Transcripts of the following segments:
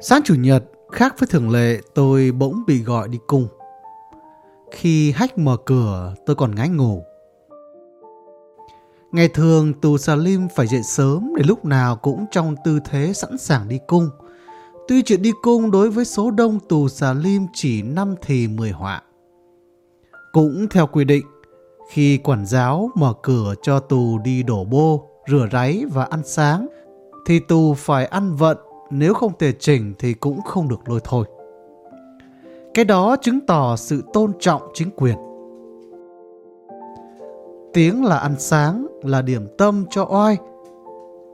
Sáng chủ nhật, khác với thường lệ, tôi bỗng bị gọi đi cung. Khi hách mở cửa, tôi còn ngái ngủ. Ngày thường, tù Salim phải dậy sớm để lúc nào cũng trong tư thế sẵn sàng đi cung. Tuy chuyện đi cung đối với số đông tù Salim chỉ năm thì 10 họa. Cũng theo quy định, khi quản giáo mở cửa cho tù đi đổ bô, rửa ráy và ăn sáng, thì tù phải ăn vận, nếu không tề chỉnh thì cũng không được lôi thôi. Cái đó chứng tỏ sự tôn trọng chính quyền. Tiếng là ăn sáng là điểm tâm cho oai.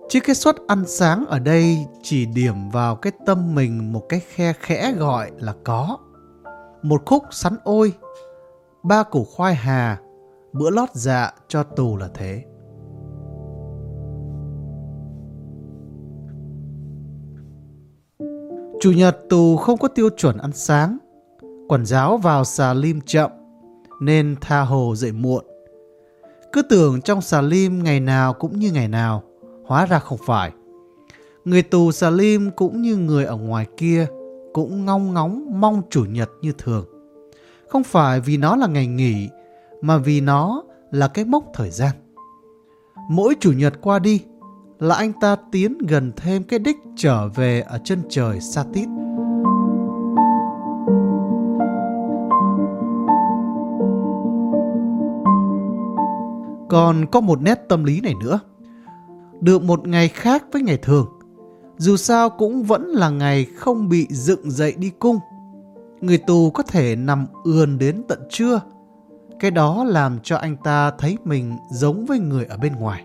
Chứ cái suất ăn sáng ở đây chỉ điểm vào cái tâm mình một cái khe khẽ gọi là có. Một khúc sắn ôi, ba củ khoai hà, bữa lót dạ cho tù là thế. Chủ nhật tù không có tiêu chuẩn ăn sáng. Quản giáo vào xà lim chậm, nên tha hồ dậy muộn. Cứ tưởng trong xà lim ngày nào cũng như ngày nào, hóa ra không phải. Người tù xà lim cũng như người ở ngoài kia, cũng ngong ngóng mong chủ nhật như thường. Không phải vì nó là ngày nghỉ, mà vì nó là cái mốc thời gian. Mỗi chủ nhật qua đi là anh ta tiến gần thêm cái đích trở về ở chân trời xa tít. Còn có một nét tâm lý này nữa. Được một ngày khác với ngày thường, dù sao cũng vẫn là ngày không bị dựng dậy đi cung. Người tù có thể nằm ườn đến tận trưa. Cái đó làm cho anh ta thấy mình giống với người ở bên ngoài.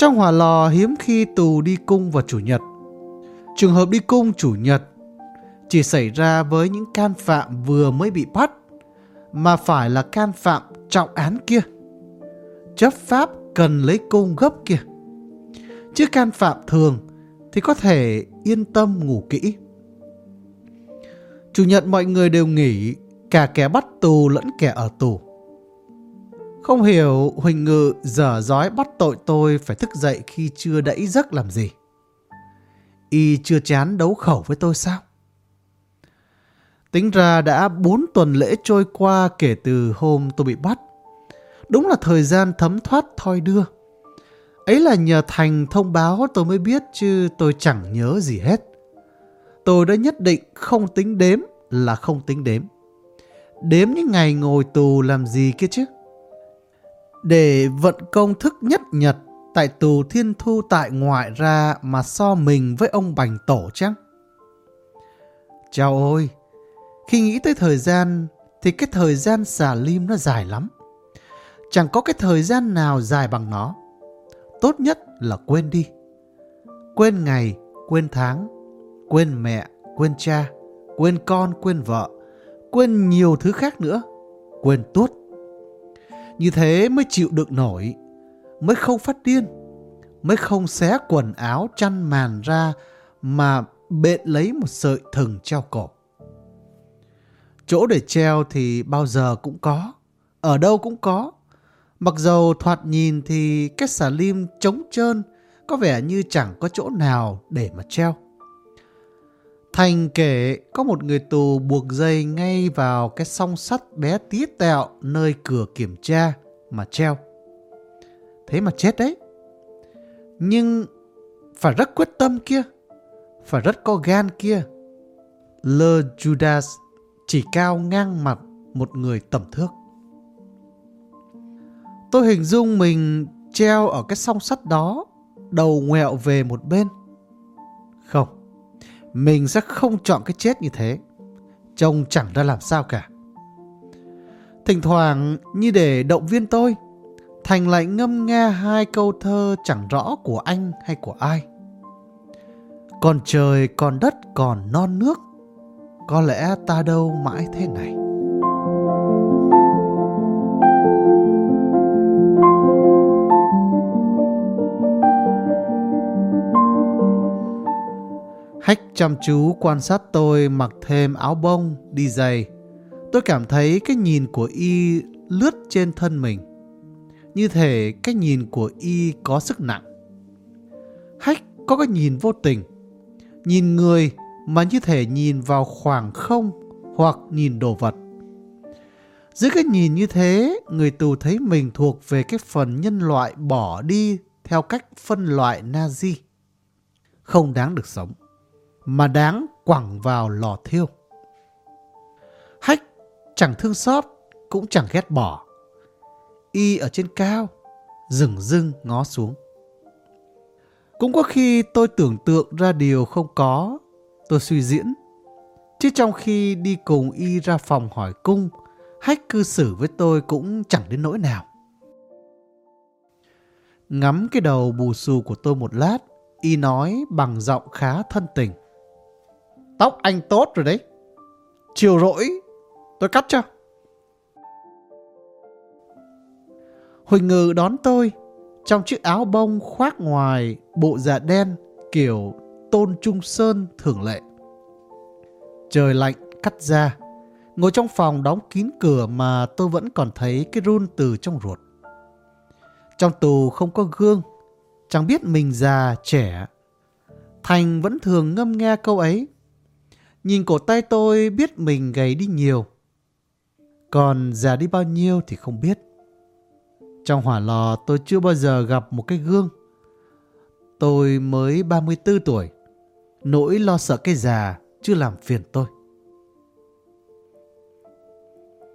Trong hỏa lò hiếm khi tù đi cung vào chủ nhật. Trường hợp đi cung chủ nhật chỉ xảy ra với những can phạm vừa mới bị bắt, mà phải là can phạm trọng án kia. Chấp pháp cần lấy cung gấp kia. Chứ can phạm thường thì có thể yên tâm ngủ kỹ. Chủ nhật mọi người đều nghỉ, cả kẻ bắt tù lẫn kẻ ở tù. Không hiểu Huỳnh Ngự dở dói bắt tội tôi phải thức dậy khi chưa đẫy giấc làm gì. Y chưa chán đấu khẩu với tôi sao? Tính ra đã 4 tuần lễ trôi qua kể từ hôm tôi bị bắt. Đúng là thời gian thấm thoát thoi đưa. Ấy là nhờ Thành thông báo tôi mới biết chứ tôi chẳng nhớ gì hết. Tôi đã nhất định không tính đếm là không tính đếm. Đếm những ngày ngồi tù làm gì kia chứ? Để vận công thức nhất nhật tại tù thiên thu tại ngoại ra mà so mình với ông bành tổ chăng? Chào ôi, khi nghĩ tới thời gian thì cái thời gian xà lim nó dài lắm. Chẳng có cái thời gian nào dài bằng nó. Tốt nhất là quên đi. Quên ngày, quên tháng, quên mẹ, quên cha, quên con, quên vợ, quên nhiều thứ khác nữa, quên tuốt như thế mới chịu được nổi, mới không phát điên, mới không xé quần áo chăn màn ra mà bện lấy một sợi thừng treo cổ. Chỗ để treo thì bao giờ cũng có, ở đâu cũng có. Mặc dầu thoạt nhìn thì cái xà lim trống trơn, có vẻ như chẳng có chỗ nào để mà treo. Thành kể có một người tù buộc dây ngay vào cái song sắt bé tí tẹo nơi cửa kiểm tra mà treo. Thế mà chết đấy. Nhưng phải rất quyết tâm kia, phải rất có gan kia. Lơ Judas chỉ cao ngang mặt một người tầm thước. Tôi hình dung mình treo ở cái song sắt đó, đầu ngoẹo về một bên. Mình sẽ không chọn cái chết như thế. Trông chẳng ra làm sao cả. Thỉnh thoảng như để động viên tôi, Thành lại ngâm nghe hai câu thơ chẳng rõ của anh hay của ai. Còn trời, còn đất, còn non nước, có lẽ ta đâu mãi thế này. Hách chăm chú quan sát tôi mặc thêm áo bông, đi giày. Tôi cảm thấy cái nhìn của y lướt trên thân mình. Như thể cái nhìn của y có sức nặng. Hách có cái nhìn vô tình. Nhìn người mà như thể nhìn vào khoảng không hoặc nhìn đồ vật. Dưới cái nhìn như thế, người tù thấy mình thuộc về cái phần nhân loại bỏ đi theo cách phân loại Nazi. Không đáng được sống, mà đáng quẳng vào lò thiêu. Hách chẳng thương xót, cũng chẳng ghét bỏ. Y ở trên cao, rừng rưng ngó xuống. Cũng có khi tôi tưởng tượng ra điều không có, tôi suy diễn. Chứ trong khi đi cùng Y ra phòng hỏi cung, Hách cư xử với tôi cũng chẳng đến nỗi nào. Ngắm cái đầu bù xù của tôi một lát, Y nói bằng giọng khá thân tình. Tóc anh tốt rồi đấy. Chiều rỗi, tôi cắt cho. Huỳnh Ngự đón tôi trong chiếc áo bông khoác ngoài bộ dạ đen kiểu tôn trung sơn thường lệ. Trời lạnh cắt ra, ngồi trong phòng đóng kín cửa mà tôi vẫn còn thấy cái run từ trong ruột. Trong tù không có gương, chẳng biết mình già, trẻ. Thành vẫn thường ngâm nghe câu ấy. Nhìn cổ tay tôi biết mình gầy đi nhiều. Còn già đi bao nhiêu thì không biết. Trong hỏa lò tôi chưa bao giờ gặp một cái gương. Tôi mới 34 tuổi. Nỗi lo sợ cái già chưa làm phiền tôi.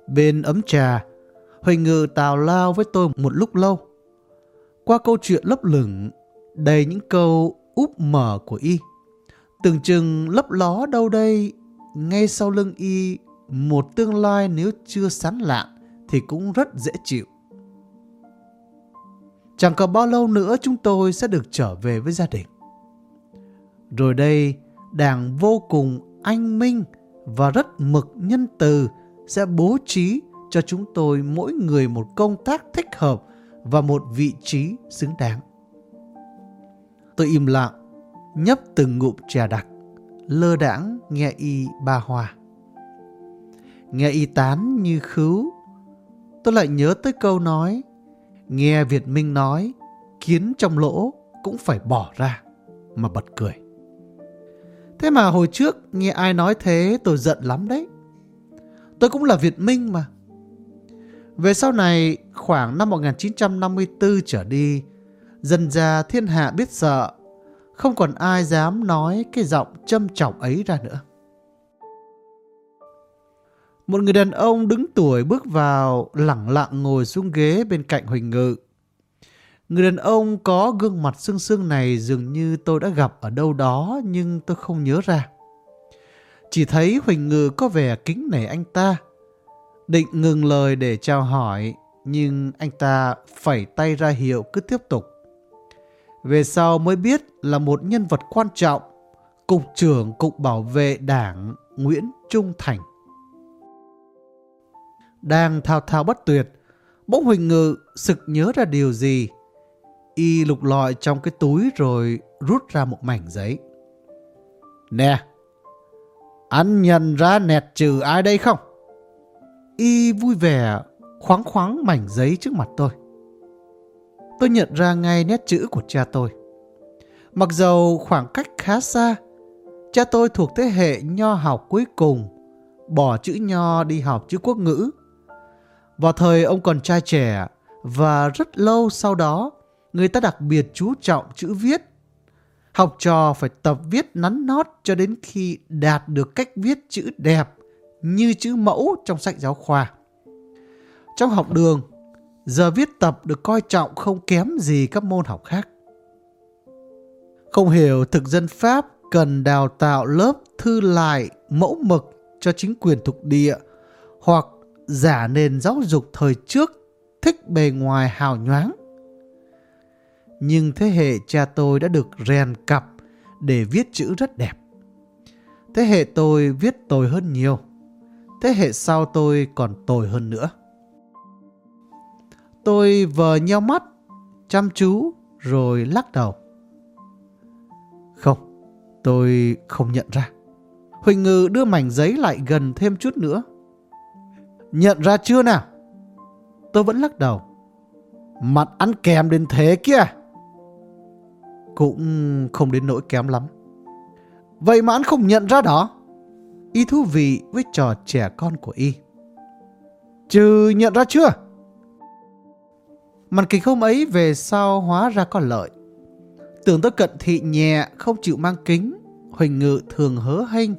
Bên ấm trà, Huỳnh Ngự tào lao với tôi một lúc lâu. Qua câu chuyện lấp lửng, đầy những câu úp mở của y. Tưởng chừng lấp ló đâu đây, ngay sau lưng y, một tương lai nếu chưa sán lạng thì cũng rất dễ chịu. Chẳng có bao lâu nữa chúng tôi sẽ được trở về với gia đình. Rồi đây, đảng vô cùng anh minh và rất mực nhân từ sẽ bố trí cho chúng tôi mỗi người một công tác thích hợp và một vị trí xứng đáng. Tôi im lặng, nhấp từng ngụm trà đặc, lơ đãng nghe y ba hoa. Nghe y tán như khứu, tôi lại nhớ tới câu nói, nghe Việt Minh nói, kiến trong lỗ cũng phải bỏ ra, mà bật cười. Thế mà hồi trước nghe ai nói thế tôi giận lắm đấy. Tôi cũng là Việt Minh mà. Về sau này, khoảng năm 1954 trở đi, dần ra thiên hạ biết sợ, không còn ai dám nói cái giọng châm trọng ấy ra nữa. Một người đàn ông đứng tuổi bước vào, lẳng lặng ngồi xuống ghế bên cạnh Huỳnh Ngự. Người đàn ông có gương mặt sưng sưng này dường như tôi đã gặp ở đâu đó nhưng tôi không nhớ ra. Chỉ thấy Huỳnh Ngự có vẻ kính nể anh ta. Định ngừng lời để chào hỏi, nhưng anh ta phẩy tay ra hiệu cứ tiếp tục. Về sau mới biết là một nhân vật quan trọng, Cục trưởng Cục Bảo vệ Đảng Nguyễn Trung Thành. Đang thao thao bất tuyệt, bỗng Huỳnh Ngự sực nhớ ra điều gì. Y lục lọi trong cái túi rồi rút ra một mảnh giấy. Nè, anh nhận ra nẹt trừ ai đây không? Y vui vẻ khoáng khoáng mảnh giấy trước mặt tôi. Tôi nhận ra ngay nét chữ của cha tôi. Mặc dầu khoảng cách khá xa, cha tôi thuộc thế hệ nho học cuối cùng, bỏ chữ nho đi học chữ quốc ngữ. Vào thời ông còn trai trẻ và rất lâu sau đó, người ta đặc biệt chú trọng chữ viết Học trò phải tập viết nắn nót cho đến khi đạt được cách viết chữ đẹp như chữ mẫu trong sách giáo khoa. Trong học đường, giờ viết tập được coi trọng không kém gì các môn học khác. Không hiểu thực dân Pháp cần đào tạo lớp thư lại mẫu mực cho chính quyền thuộc địa hoặc giả nền giáo dục thời trước thích bề ngoài hào nhoáng nhưng thế hệ cha tôi đã được rèn cặp để viết chữ rất đẹp. Thế hệ tôi viết tồi hơn nhiều. Thế hệ sau tôi còn tồi hơn nữa. Tôi vờ nheo mắt, chăm chú rồi lắc đầu. Không, tôi không nhận ra. Huỳnh Ngư đưa mảnh giấy lại gần thêm chút nữa. Nhận ra chưa nào? Tôi vẫn lắc đầu. Mặt ăn kèm đến thế kia. Cũng không đến nỗi kém lắm. Vậy mà anh không nhận ra đó. Y thú vị với trò trẻ con của Y. Chứ nhận ra chưa? Màn kịch hôm ấy về sau hóa ra có lợi. Tưởng tôi cận thị nhẹ, không chịu mang kính, Huỳnh Ngự thường hớ hênh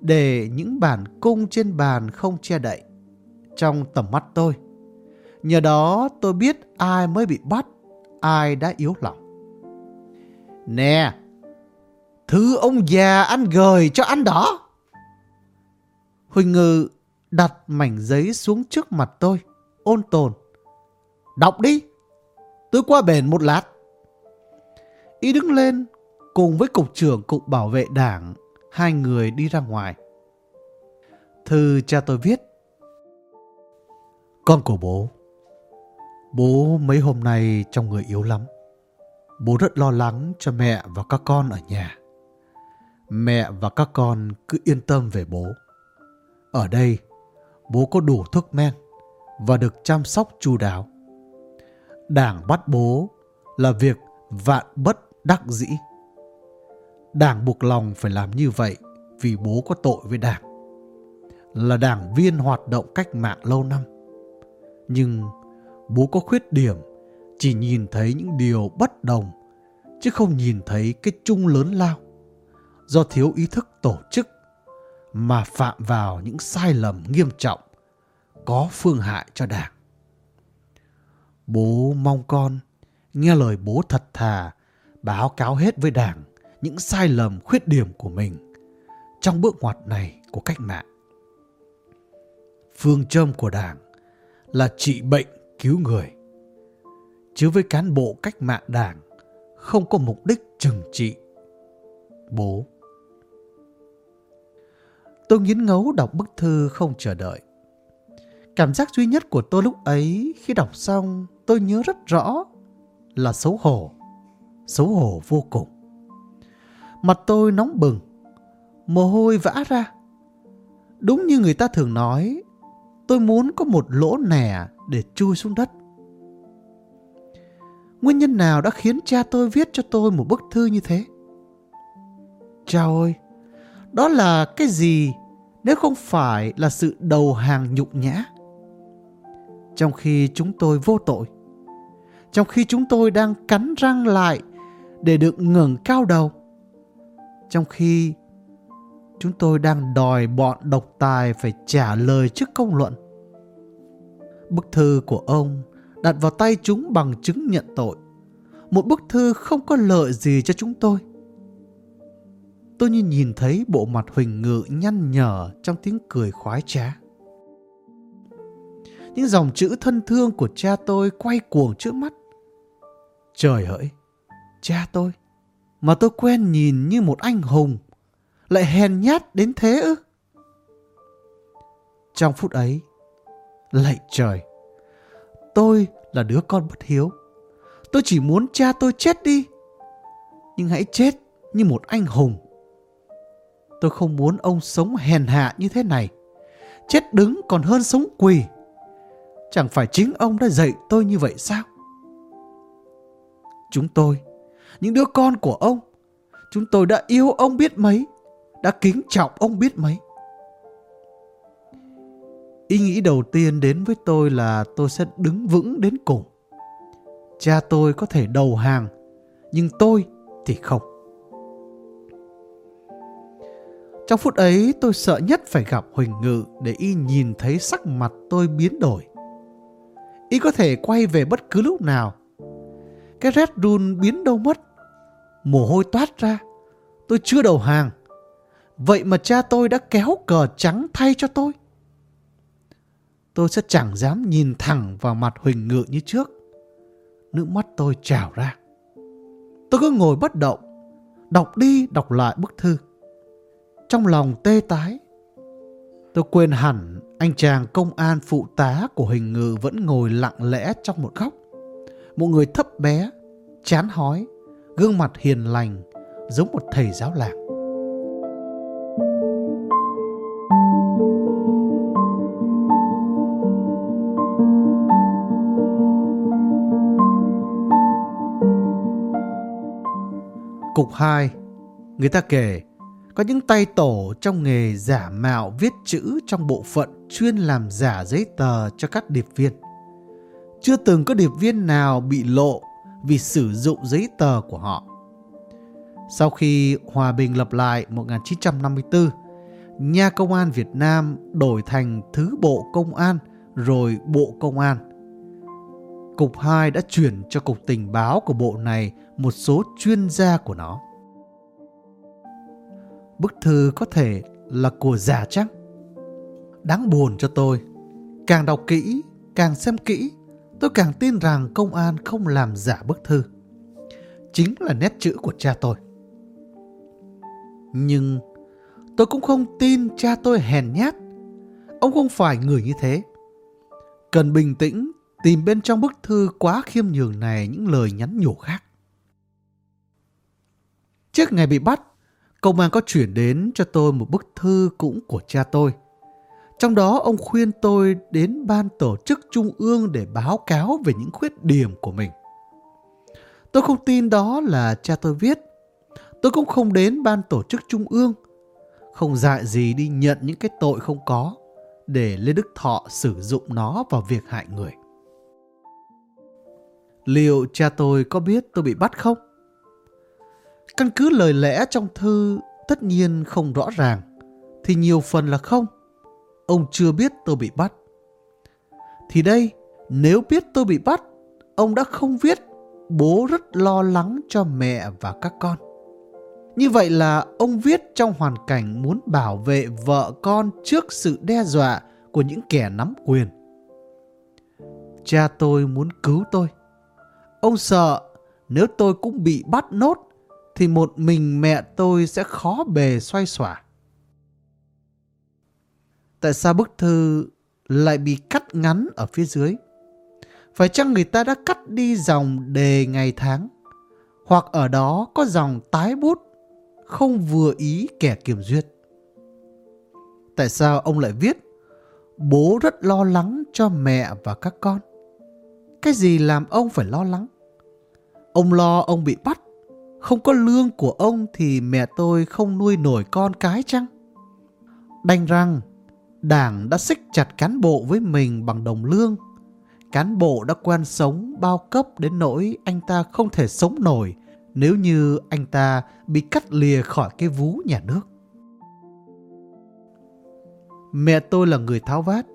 để những bản cung trên bàn không che đậy trong tầm mắt tôi. Nhờ đó tôi biết ai mới bị bắt, ai đã yếu lòng. Nè, thứ ông già ăn gời cho ăn đó. Huỳnh Ngự đặt mảnh giấy xuống trước mặt tôi, ôn tồn. Đọc đi, tôi qua bền một lát. Y đứng lên, cùng với cục trưởng cục bảo vệ đảng, hai người đi ra ngoài. Thư cha tôi viết. Con của bố. Bố mấy hôm nay trong người yếu lắm. Bố rất lo lắng cho mẹ và các con ở nhà. Mẹ và các con cứ yên tâm về bố. Ở đây, bố có đủ thuốc men và được chăm sóc chu đáo. Đảng bắt bố là việc vạn bất đắc dĩ. Đảng buộc lòng phải làm như vậy vì bố có tội với đảng. Là đảng viên hoạt động cách mạng lâu năm. Nhưng bố có khuyết điểm chỉ nhìn thấy những điều bất đồng, chứ không nhìn thấy cái chung lớn lao do thiếu ý thức tổ chức mà phạm vào những sai lầm nghiêm trọng có phương hại cho đảng. Bố mong con nghe lời bố thật thà, báo cáo hết với đảng những sai lầm, khuyết điểm của mình trong bước ngoặt này của cách mạng. Phương châm của đảng là trị bệnh, cứu người. Chứ với cán bộ cách mạng đảng, không có mục đích trừng trị. Bố Tôi nghiến ngấu đọc bức thư không chờ đợi. Cảm giác duy nhất của tôi lúc ấy khi đọc xong tôi nhớ rất rõ là xấu hổ. Xấu hổ vô cùng. Mặt tôi nóng bừng, mồ hôi vã ra. Đúng như người ta thường nói, tôi muốn có một lỗ nẻ để chui xuống đất. Nguyên nhân nào đã khiến cha tôi viết cho tôi một bức thư như thế? Cha ơi, đó là cái gì nếu không phải là sự đầu hàng nhục nhã? Trong khi chúng tôi vô tội, trong khi chúng tôi đang cắn răng lại để được ngẩng cao đầu, trong khi chúng tôi đang đòi bọn độc tài phải trả lời trước công luận. Bức thư của ông đặt vào tay chúng bằng chứng nhận tội. Một bức thư không có lợi gì cho chúng tôi. Tôi như nhìn thấy bộ mặt Huỳnh Ngự nhăn nhở trong tiếng cười khoái trá. Những dòng chữ thân thương của cha tôi quay cuồng trước mắt. Trời ơi cha tôi, mà tôi quen nhìn như một anh hùng, lại hèn nhát đến thế ư? Trong phút ấy, lạy trời, tôi là đứa con bất hiếu. Tôi chỉ muốn cha tôi chết đi. Nhưng hãy chết như một anh hùng. Tôi không muốn ông sống hèn hạ như thế này. Chết đứng còn hơn sống quỳ. Chẳng phải chính ông đã dạy tôi như vậy sao? Chúng tôi, những đứa con của ông, chúng tôi đã yêu ông biết mấy, đã kính trọng ông biết mấy. Ý nghĩ đầu tiên đến với tôi là tôi sẽ đứng vững đến cùng. Cha tôi có thể đầu hàng, nhưng tôi thì không. Trong phút ấy tôi sợ nhất phải gặp Huỳnh Ngự để y nhìn thấy sắc mặt tôi biến đổi. Y có thể quay về bất cứ lúc nào. Cái rét Run biến đâu mất. Mồ hôi toát ra. Tôi chưa đầu hàng. Vậy mà cha tôi đã kéo cờ trắng thay cho tôi tôi sẽ chẳng dám nhìn thẳng vào mặt Huỳnh Ngự như trước. Nước mắt tôi trào ra. Tôi cứ ngồi bất động, đọc đi đọc lại bức thư. Trong lòng tê tái, tôi quên hẳn anh chàng công an phụ tá của Huỳnh Ngự vẫn ngồi lặng lẽ trong một góc. Một người thấp bé, chán hói, gương mặt hiền lành, giống một thầy giáo làng. Cục 2 Người ta kể có những tay tổ trong nghề giả mạo viết chữ trong bộ phận chuyên làm giả giấy tờ cho các điệp viên. Chưa từng có điệp viên nào bị lộ vì sử dụng giấy tờ của họ. Sau khi hòa bình lập lại 1954, nhà công an Việt Nam đổi thành Thứ Bộ Công an rồi Bộ Công an. Cục 2 đã chuyển cho Cục Tình báo của bộ này một số chuyên gia của nó. Bức thư có thể là của giả chắc. Đáng buồn cho tôi. Càng đọc kỹ, càng xem kỹ, tôi càng tin rằng công an không làm giả bức thư. Chính là nét chữ của cha tôi. Nhưng tôi cũng không tin cha tôi hèn nhát. Ông không phải người như thế. Cần bình tĩnh tìm bên trong bức thư quá khiêm nhường này những lời nhắn nhủ khác. Trước ngày bị bắt, công an có chuyển đến cho tôi một bức thư cũng của cha tôi. Trong đó ông khuyên tôi đến ban tổ chức trung ương để báo cáo về những khuyết điểm của mình. Tôi không tin đó là cha tôi viết. Tôi cũng không đến ban tổ chức trung ương. Không dại gì đi nhận những cái tội không có để Lê Đức Thọ sử dụng nó vào việc hại người. Liệu cha tôi có biết tôi bị bắt không? Căn cứ lời lẽ trong thư tất nhiên không rõ ràng, thì nhiều phần là không. Ông chưa biết tôi bị bắt. Thì đây, nếu biết tôi bị bắt, ông đã không viết bố rất lo lắng cho mẹ và các con. Như vậy là ông viết trong hoàn cảnh muốn bảo vệ vợ con trước sự đe dọa của những kẻ nắm quyền. Cha tôi muốn cứu tôi. Ông sợ nếu tôi cũng bị bắt nốt thì một mình mẹ tôi sẽ khó bề xoay xỏa. Tại sao bức thư lại bị cắt ngắn ở phía dưới? Phải chăng người ta đã cắt đi dòng đề ngày tháng? Hoặc ở đó có dòng tái bút không vừa ý kẻ kiểm duyệt? Tại sao ông lại viết bố rất lo lắng cho mẹ và các con? Cái gì làm ông phải lo lắng? Ông lo ông bị bắt không có lương của ông thì mẹ tôi không nuôi nổi con cái chăng? Đành rằng, đảng đã xích chặt cán bộ với mình bằng đồng lương. Cán bộ đã quen sống bao cấp đến nỗi anh ta không thể sống nổi nếu như anh ta bị cắt lìa khỏi cái vú nhà nước. Mẹ tôi là người tháo vát.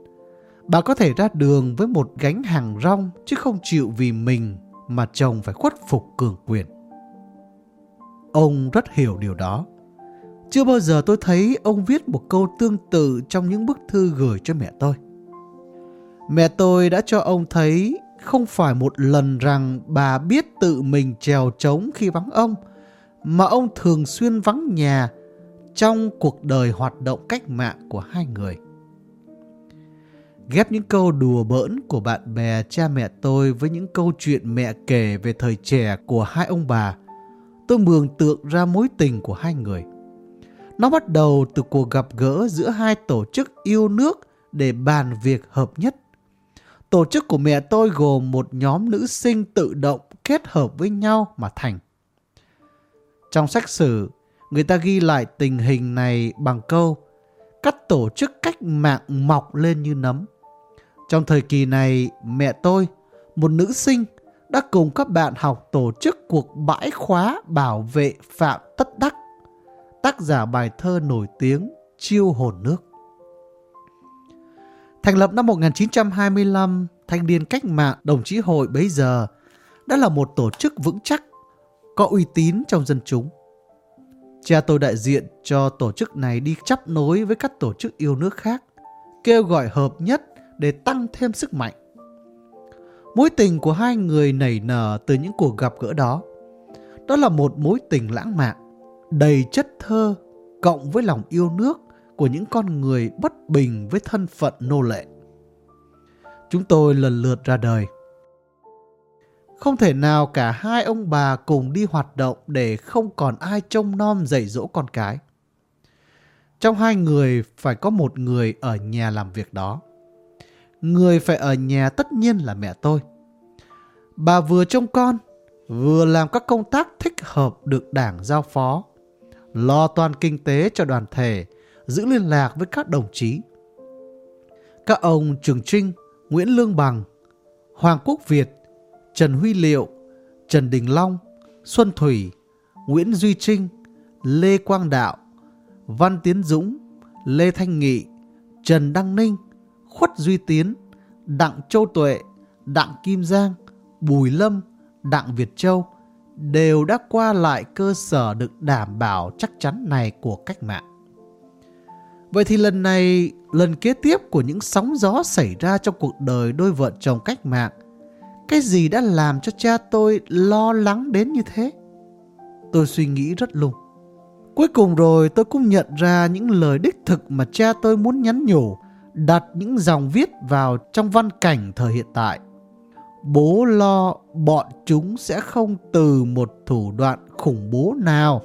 Bà có thể ra đường với một gánh hàng rong chứ không chịu vì mình mà chồng phải khuất phục cường quyền. Ông rất hiểu điều đó. Chưa bao giờ tôi thấy ông viết một câu tương tự trong những bức thư gửi cho mẹ tôi. Mẹ tôi đã cho ông thấy không phải một lần rằng bà biết tự mình trèo trống khi vắng ông, mà ông thường xuyên vắng nhà trong cuộc đời hoạt động cách mạng của hai người. Ghép những câu đùa bỡn của bạn bè cha mẹ tôi với những câu chuyện mẹ kể về thời trẻ của hai ông bà tôi mường tượng ra mối tình của hai người. Nó bắt đầu từ cuộc gặp gỡ giữa hai tổ chức yêu nước để bàn việc hợp nhất. Tổ chức của mẹ tôi gồm một nhóm nữ sinh tự động kết hợp với nhau mà thành. Trong sách sử, người ta ghi lại tình hình này bằng câu các tổ chức cách mạng mọc lên như nấm. Trong thời kỳ này, mẹ tôi, một nữ sinh, đã cùng các bạn học tổ chức cuộc bãi khóa bảo vệ Phạm Tất Đắc, tác giả bài thơ nổi tiếng Chiêu hồn nước. Thành lập năm 1925, Thanh niên cách mạng đồng chí hội bấy giờ đã là một tổ chức vững chắc, có uy tín trong dân chúng. Cha tôi đại diện cho tổ chức này đi chấp nối với các tổ chức yêu nước khác, kêu gọi hợp nhất để tăng thêm sức mạnh. Mối tình của hai người nảy nở từ những cuộc gặp gỡ đó. Đó là một mối tình lãng mạn, đầy chất thơ, cộng với lòng yêu nước của những con người bất bình với thân phận nô lệ. Chúng tôi lần lượt ra đời. Không thể nào cả hai ông bà cùng đi hoạt động để không còn ai trông nom dạy dỗ con cái. Trong hai người phải có một người ở nhà làm việc đó. Người phải ở nhà tất nhiên là mẹ tôi. Bà vừa trông con, vừa làm các công tác thích hợp được đảng giao phó, lo toàn kinh tế cho đoàn thể, giữ liên lạc với các đồng chí. Các ông Trường Trinh, Nguyễn Lương Bằng, Hoàng Quốc Việt, Trần Huy Liệu, Trần Đình Long, Xuân Thủy, Nguyễn Duy Trinh, Lê Quang Đạo, Văn Tiến Dũng, Lê Thanh Nghị, Trần Đăng Ninh, Khuất Duy Tiến, Đặng Châu Tuệ, Đặng Kim Giang, Bùi Lâm, Đặng Việt Châu đều đã qua lại cơ sở được đảm bảo chắc chắn này của cách mạng. Vậy thì lần này, lần kế tiếp của những sóng gió xảy ra trong cuộc đời đôi vợ chồng cách mạng, cái gì đã làm cho cha tôi lo lắng đến như thế? Tôi suy nghĩ rất lung. Cuối cùng rồi tôi cũng nhận ra những lời đích thực mà cha tôi muốn nhắn nhủ, đặt những dòng viết vào trong văn cảnh thời hiện tại. Bố lo bọn chúng sẽ không từ một thủ đoạn khủng bố nào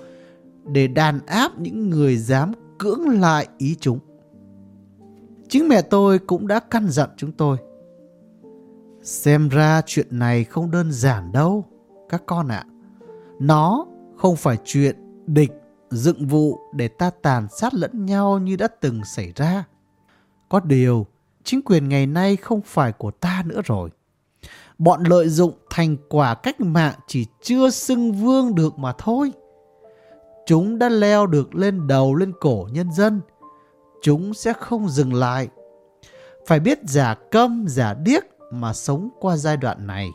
để đàn áp những người dám cưỡng lại ý chúng. Chính mẹ tôi cũng đã căn dặn chúng tôi. Xem ra chuyện này không đơn giản đâu, các con ạ. Nó không phải chuyện địch dựng vụ để ta tàn sát lẫn nhau như đã từng xảy ra. Có điều, chính quyền ngày nay không phải của ta nữa rồi. Bọn lợi dụng thành quả cách mạng chỉ chưa xưng vương được mà thôi. Chúng đã leo được lên đầu lên cổ nhân dân. Chúng sẽ không dừng lại. Phải biết giả câm, giả điếc mà sống qua giai đoạn này.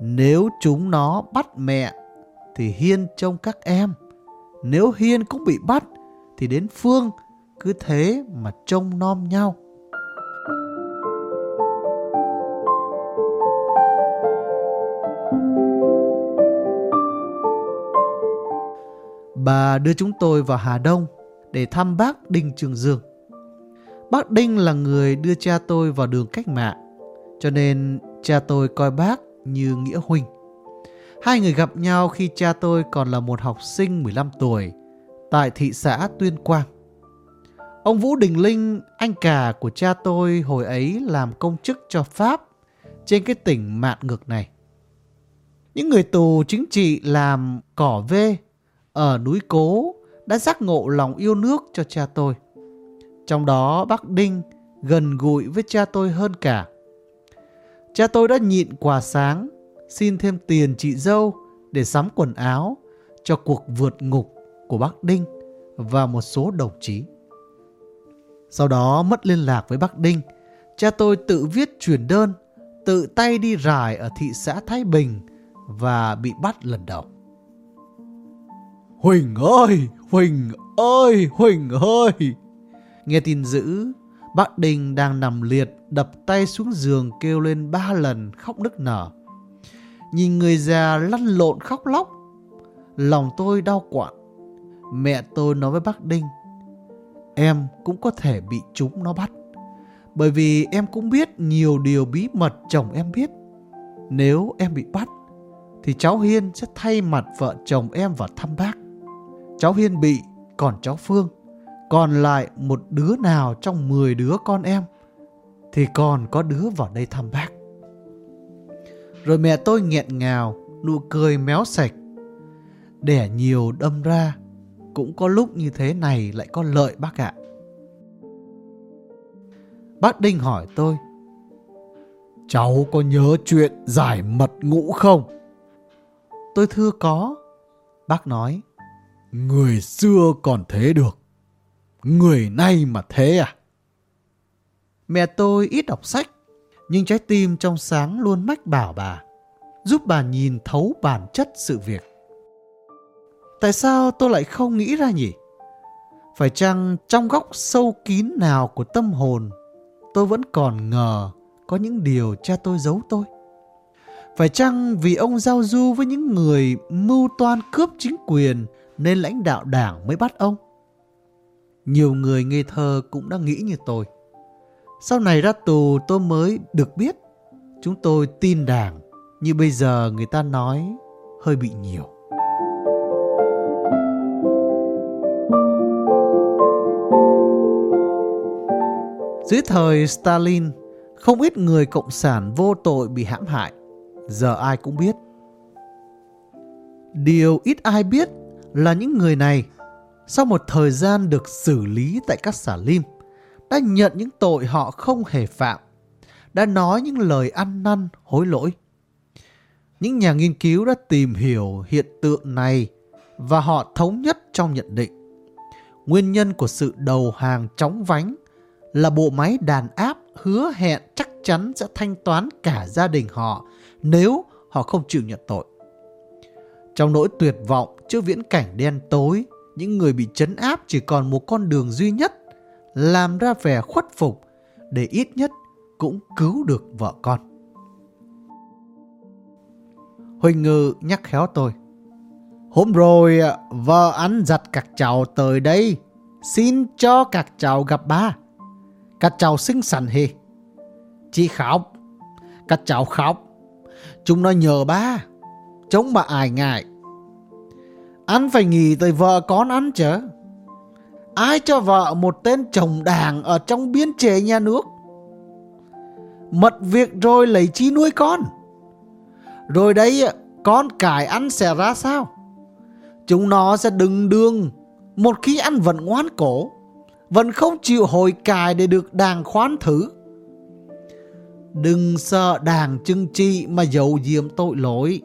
Nếu chúng nó bắt mẹ thì Hiên trông các em. Nếu Hiên cũng bị bắt thì đến Phương cứ thế mà trông nom nhau. Bà đưa chúng tôi vào Hà Đông để thăm bác Đinh Trường Dương. Bác Đinh là người đưa cha tôi vào đường cách mạng, cho nên cha tôi coi bác như nghĩa huynh. Hai người gặp nhau khi cha tôi còn là một học sinh 15 tuổi tại thị xã Tuyên Quang. Ông Vũ Đình Linh, anh cả của cha tôi hồi ấy làm công chức cho Pháp trên cái tỉnh mạn ngược này. Những người tù chính trị làm cỏ vê ở núi Cố đã giác ngộ lòng yêu nước cho cha tôi. Trong đó bác Đinh gần gũi với cha tôi hơn cả. Cha tôi đã nhịn quà sáng, xin thêm tiền chị dâu để sắm quần áo cho cuộc vượt ngục của bác Đinh và một số đồng chí. Sau đó mất liên lạc với bác Đinh, cha tôi tự viết truyền đơn, tự tay đi rải ở thị xã Thái Bình và bị bắt lần đầu. Huỳnh ơi, Huỳnh ơi, Huỳnh ơi! Nghe tin dữ, bác Đinh đang nằm liệt đập tay xuống giường kêu lên ba lần khóc nức nở. Nhìn người già lăn lộn khóc lóc, lòng tôi đau quặn. Mẹ tôi nói với bác Đinh, em cũng có thể bị chúng nó bắt. Bởi vì em cũng biết nhiều điều bí mật chồng em biết. Nếu em bị bắt, thì cháu Hiên sẽ thay mặt vợ chồng em vào thăm bác. Cháu Hiên bị, còn cháu Phương. Còn lại một đứa nào trong 10 đứa con em, thì còn có đứa vào đây thăm bác. Rồi mẹ tôi nghẹn ngào, nụ cười méo sạch. Đẻ nhiều đâm ra, cũng có lúc như thế này lại có lợi bác ạ. Bác Đinh hỏi tôi, Cháu có nhớ chuyện giải mật ngũ không? Tôi thưa có. Bác nói, Người xưa còn thế được, người nay mà thế à? Mẹ tôi ít đọc sách, nhưng trái tim trong sáng luôn mách bảo bà, giúp bà nhìn thấu bản chất sự việc. Tại sao tôi lại không nghĩ ra nhỉ? Phải chăng trong góc sâu kín nào của tâm hồn tôi vẫn còn ngờ có những điều cha tôi giấu tôi? Phải chăng vì ông giao du với những người mưu toan cướp chính quyền nên lãnh đạo đảng mới bắt ông? Nhiều người ngây thơ cũng đã nghĩ như tôi. Sau này ra tù tôi mới được biết chúng tôi tin đảng như bây giờ người ta nói hơi bị nhiều. Dưới thời Stalin, không ít người cộng sản vô tội bị hãm hại. Giờ ai cũng biết. Điều ít ai biết là những người này sau một thời gian được xử lý tại các xả lim, đã nhận những tội họ không hề phạm, đã nói những lời ăn năn hối lỗi. Những nhà nghiên cứu đã tìm hiểu hiện tượng này và họ thống nhất trong nhận định. Nguyên nhân của sự đầu hàng chóng vánh là bộ máy đàn áp hứa hẹn chắc chắn sẽ thanh toán cả gia đình họ nếu họ không chịu nhận tội. Trong nỗi tuyệt vọng trước viễn cảnh đen tối, những người bị chấn áp chỉ còn một con đường duy nhất, làm ra vẻ khuất phục để ít nhất cũng cứu được vợ con. Huỳnh Ngư nhắc khéo tôi. Hôm rồi à, vợ anh giặt các cháu tới đây, xin cho các cháu gặp ba. Các cháu xinh xắn hề. Chị khóc, các cháu khóc. Chúng nó nhờ ba, chống mà ai ngại. Anh phải nghĩ tới vợ con anh chứ. Ai cho vợ một tên chồng đảng ở trong biên chế nhà nước? Mật việc rồi lấy chi nuôi con? Rồi đấy con cải ăn sẽ ra sao? Chúng nó sẽ đứng đường một khi ăn vẫn ngoan cổ, vẫn không chịu hồi cài để được đàng khoán thử. Đừng sợ đàng chưng trị mà giấu diệm tội lỗi.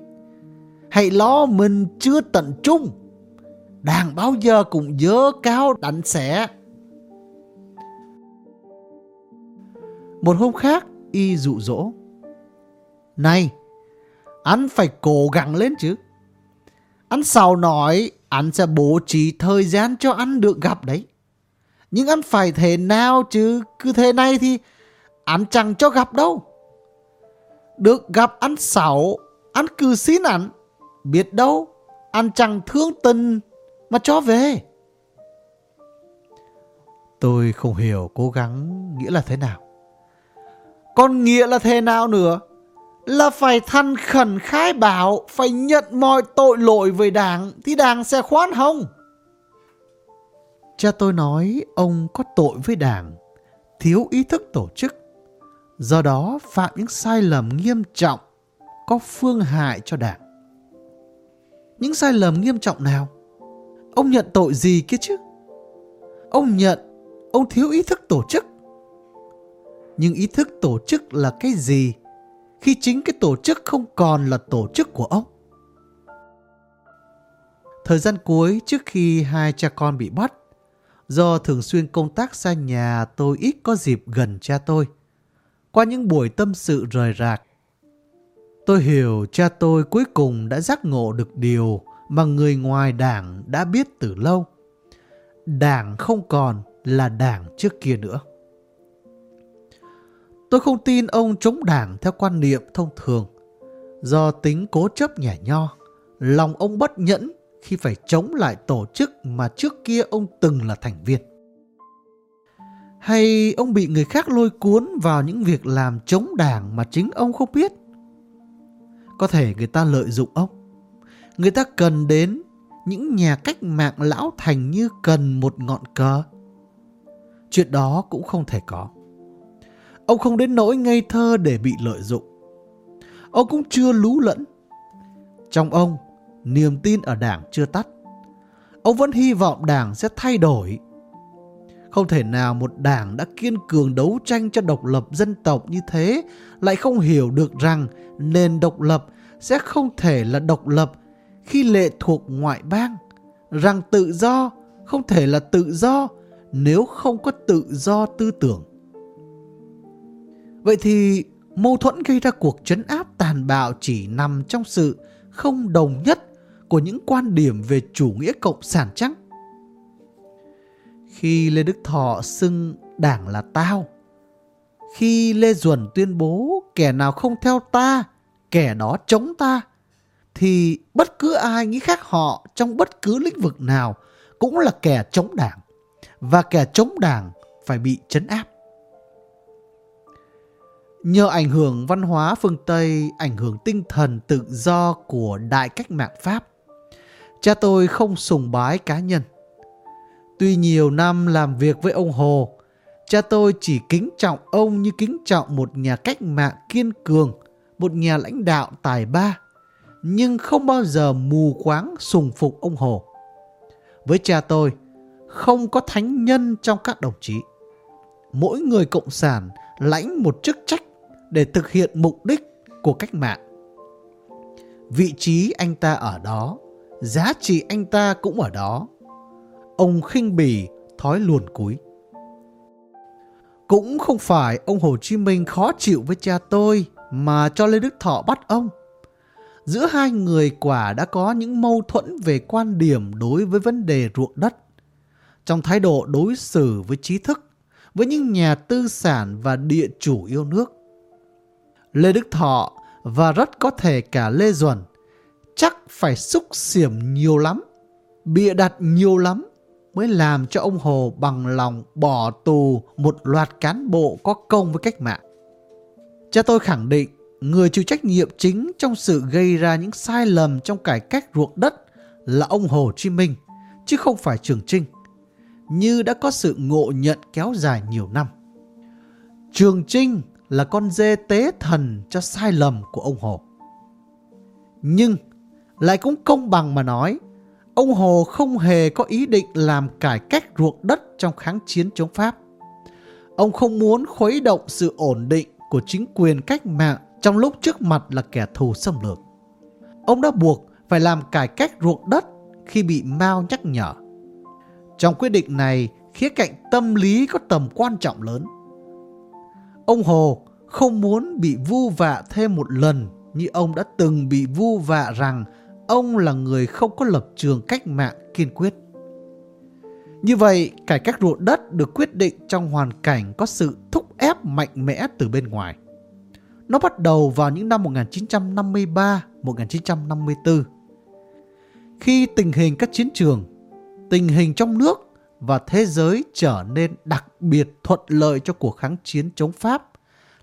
Hãy lo mình chưa tận trung. Đàn bao giờ cũng dơ cao đánh xẻ. Một hôm khác, y dụ dỗ. Này, anh phải cố gắng lên chứ. Anh sao nói anh sẽ bố trí thời gian cho anh được gặp đấy. Nhưng anh phải thế nào chứ cứ thế này thì anh chẳng cho gặp đâu. Được gặp anh xảo, anh cứ xin anh. Biết đâu, anh chẳng thương tình mà cho về. Tôi không hiểu cố gắng nghĩa là thế nào. Còn nghĩa là thế nào nữa? Là phải thân khẩn khai bảo, phải nhận mọi tội lỗi với đảng thì đảng sẽ khoan hồng. Cha tôi nói ông có tội với đảng, thiếu ý thức tổ chức, do đó phạm những sai lầm nghiêm trọng, có phương hại cho đảng. Những sai lầm nghiêm trọng nào? Ông nhận tội gì kia chứ? Ông nhận ông thiếu ý thức tổ chức. Nhưng ý thức tổ chức là cái gì khi chính cái tổ chức không còn là tổ chức của ông? Thời gian cuối trước khi hai cha con bị bắt, do thường xuyên công tác xa nhà tôi ít có dịp gần cha tôi. Qua những buổi tâm sự rời rạc, tôi hiểu cha tôi cuối cùng đã giác ngộ được điều mà người ngoài đảng đã biết từ lâu. Đảng không còn là đảng trước kia nữa. Tôi không tin ông chống đảng theo quan niệm thông thường. Do tính cố chấp nhả nho, lòng ông bất nhẫn khi phải chống lại tổ chức mà trước kia ông từng là thành viên. Hay ông bị người khác lôi cuốn vào những việc làm chống đảng mà chính ông không biết? Có thể người ta lợi dụng ông. Người ta cần đến những nhà cách mạng lão thành như cần một ngọn cờ. Chuyện đó cũng không thể có. Ông không đến nỗi ngây thơ để bị lợi dụng. Ông cũng chưa lú lẫn. Trong ông, niềm tin ở đảng chưa tắt. Ông vẫn hy vọng đảng sẽ thay đổi. Không thể nào một đảng đã kiên cường đấu tranh cho độc lập dân tộc như thế lại không hiểu được rằng nền độc lập sẽ không thể là độc lập khi lệ thuộc ngoại bang, rằng tự do không thể là tự do nếu không có tự do tư tưởng. Vậy thì mâu thuẫn gây ra cuộc trấn áp tàn bạo chỉ nằm trong sự không đồng nhất của những quan điểm về chủ nghĩa cộng sản trắng. Khi Lê Đức Thọ xưng đảng là tao, khi Lê Duẩn tuyên bố kẻ nào không theo ta, kẻ đó chống ta, thì bất cứ ai nghĩ khác họ trong bất cứ lĩnh vực nào cũng là kẻ chống đảng, và kẻ chống đảng phải bị chấn áp. Nhờ ảnh hưởng văn hóa phương Tây, ảnh hưởng tinh thần tự do của đại cách mạng Pháp, cha tôi không sùng bái cá nhân. Tuy nhiều năm làm việc với ông Hồ, cha tôi chỉ kính trọng ông như kính trọng một nhà cách mạng kiên cường, một nhà lãnh đạo tài ba, nhưng không bao giờ mù quáng sùng phục ông Hồ. Với cha tôi, không có thánh nhân trong các đồng chí. Mỗi người cộng sản lãnh một chức trách để thực hiện mục đích của cách mạng. Vị trí anh ta ở đó, giá trị anh ta cũng ở đó. Ông khinh bỉ thói luồn cúi. Cũng không phải ông Hồ Chí Minh khó chịu với cha tôi mà cho Lê Đức Thọ bắt ông. Giữa hai người quả đã có những mâu thuẫn về quan điểm đối với vấn đề ruộng đất. Trong thái độ đối xử với trí thức, với những nhà tư sản và địa chủ yêu nước. Lê Đức Thọ và rất có thể cả Lê Duẩn chắc phải xúc xiểm nhiều lắm, bịa đặt nhiều lắm mới làm cho ông Hồ bằng lòng bỏ tù một loạt cán bộ có công với cách mạng. Cha tôi khẳng định người chịu trách nhiệm chính trong sự gây ra những sai lầm trong cải cách ruộng đất là ông Hồ Chí Minh, chứ không phải Trường Trinh, như đã có sự ngộ nhận kéo dài nhiều năm. Trường Trinh là con dê tế thần cho sai lầm của ông Hồ. Nhưng lại cũng công bằng mà nói, ông Hồ không hề có ý định làm cải cách ruộng đất trong kháng chiến chống Pháp. Ông không muốn khuấy động sự ổn định của chính quyền cách mạng trong lúc trước mặt là kẻ thù xâm lược. Ông đã buộc phải làm cải cách ruộng đất khi bị Mao nhắc nhở. Trong quyết định này, khía cạnh tâm lý có tầm quan trọng lớn. Ông Hồ không muốn bị vu vạ thêm một lần như ông đã từng bị vu vạ rằng ông là người không có lập trường cách mạng kiên quyết. Như vậy, cải cách ruộng đất được quyết định trong hoàn cảnh có sự thúc ép mạnh mẽ từ bên ngoài. Nó bắt đầu vào những năm 1953-1954. Khi tình hình các chiến trường, tình hình trong nước và thế giới trở nên đặc biệt thuận lợi cho cuộc kháng chiến chống Pháp,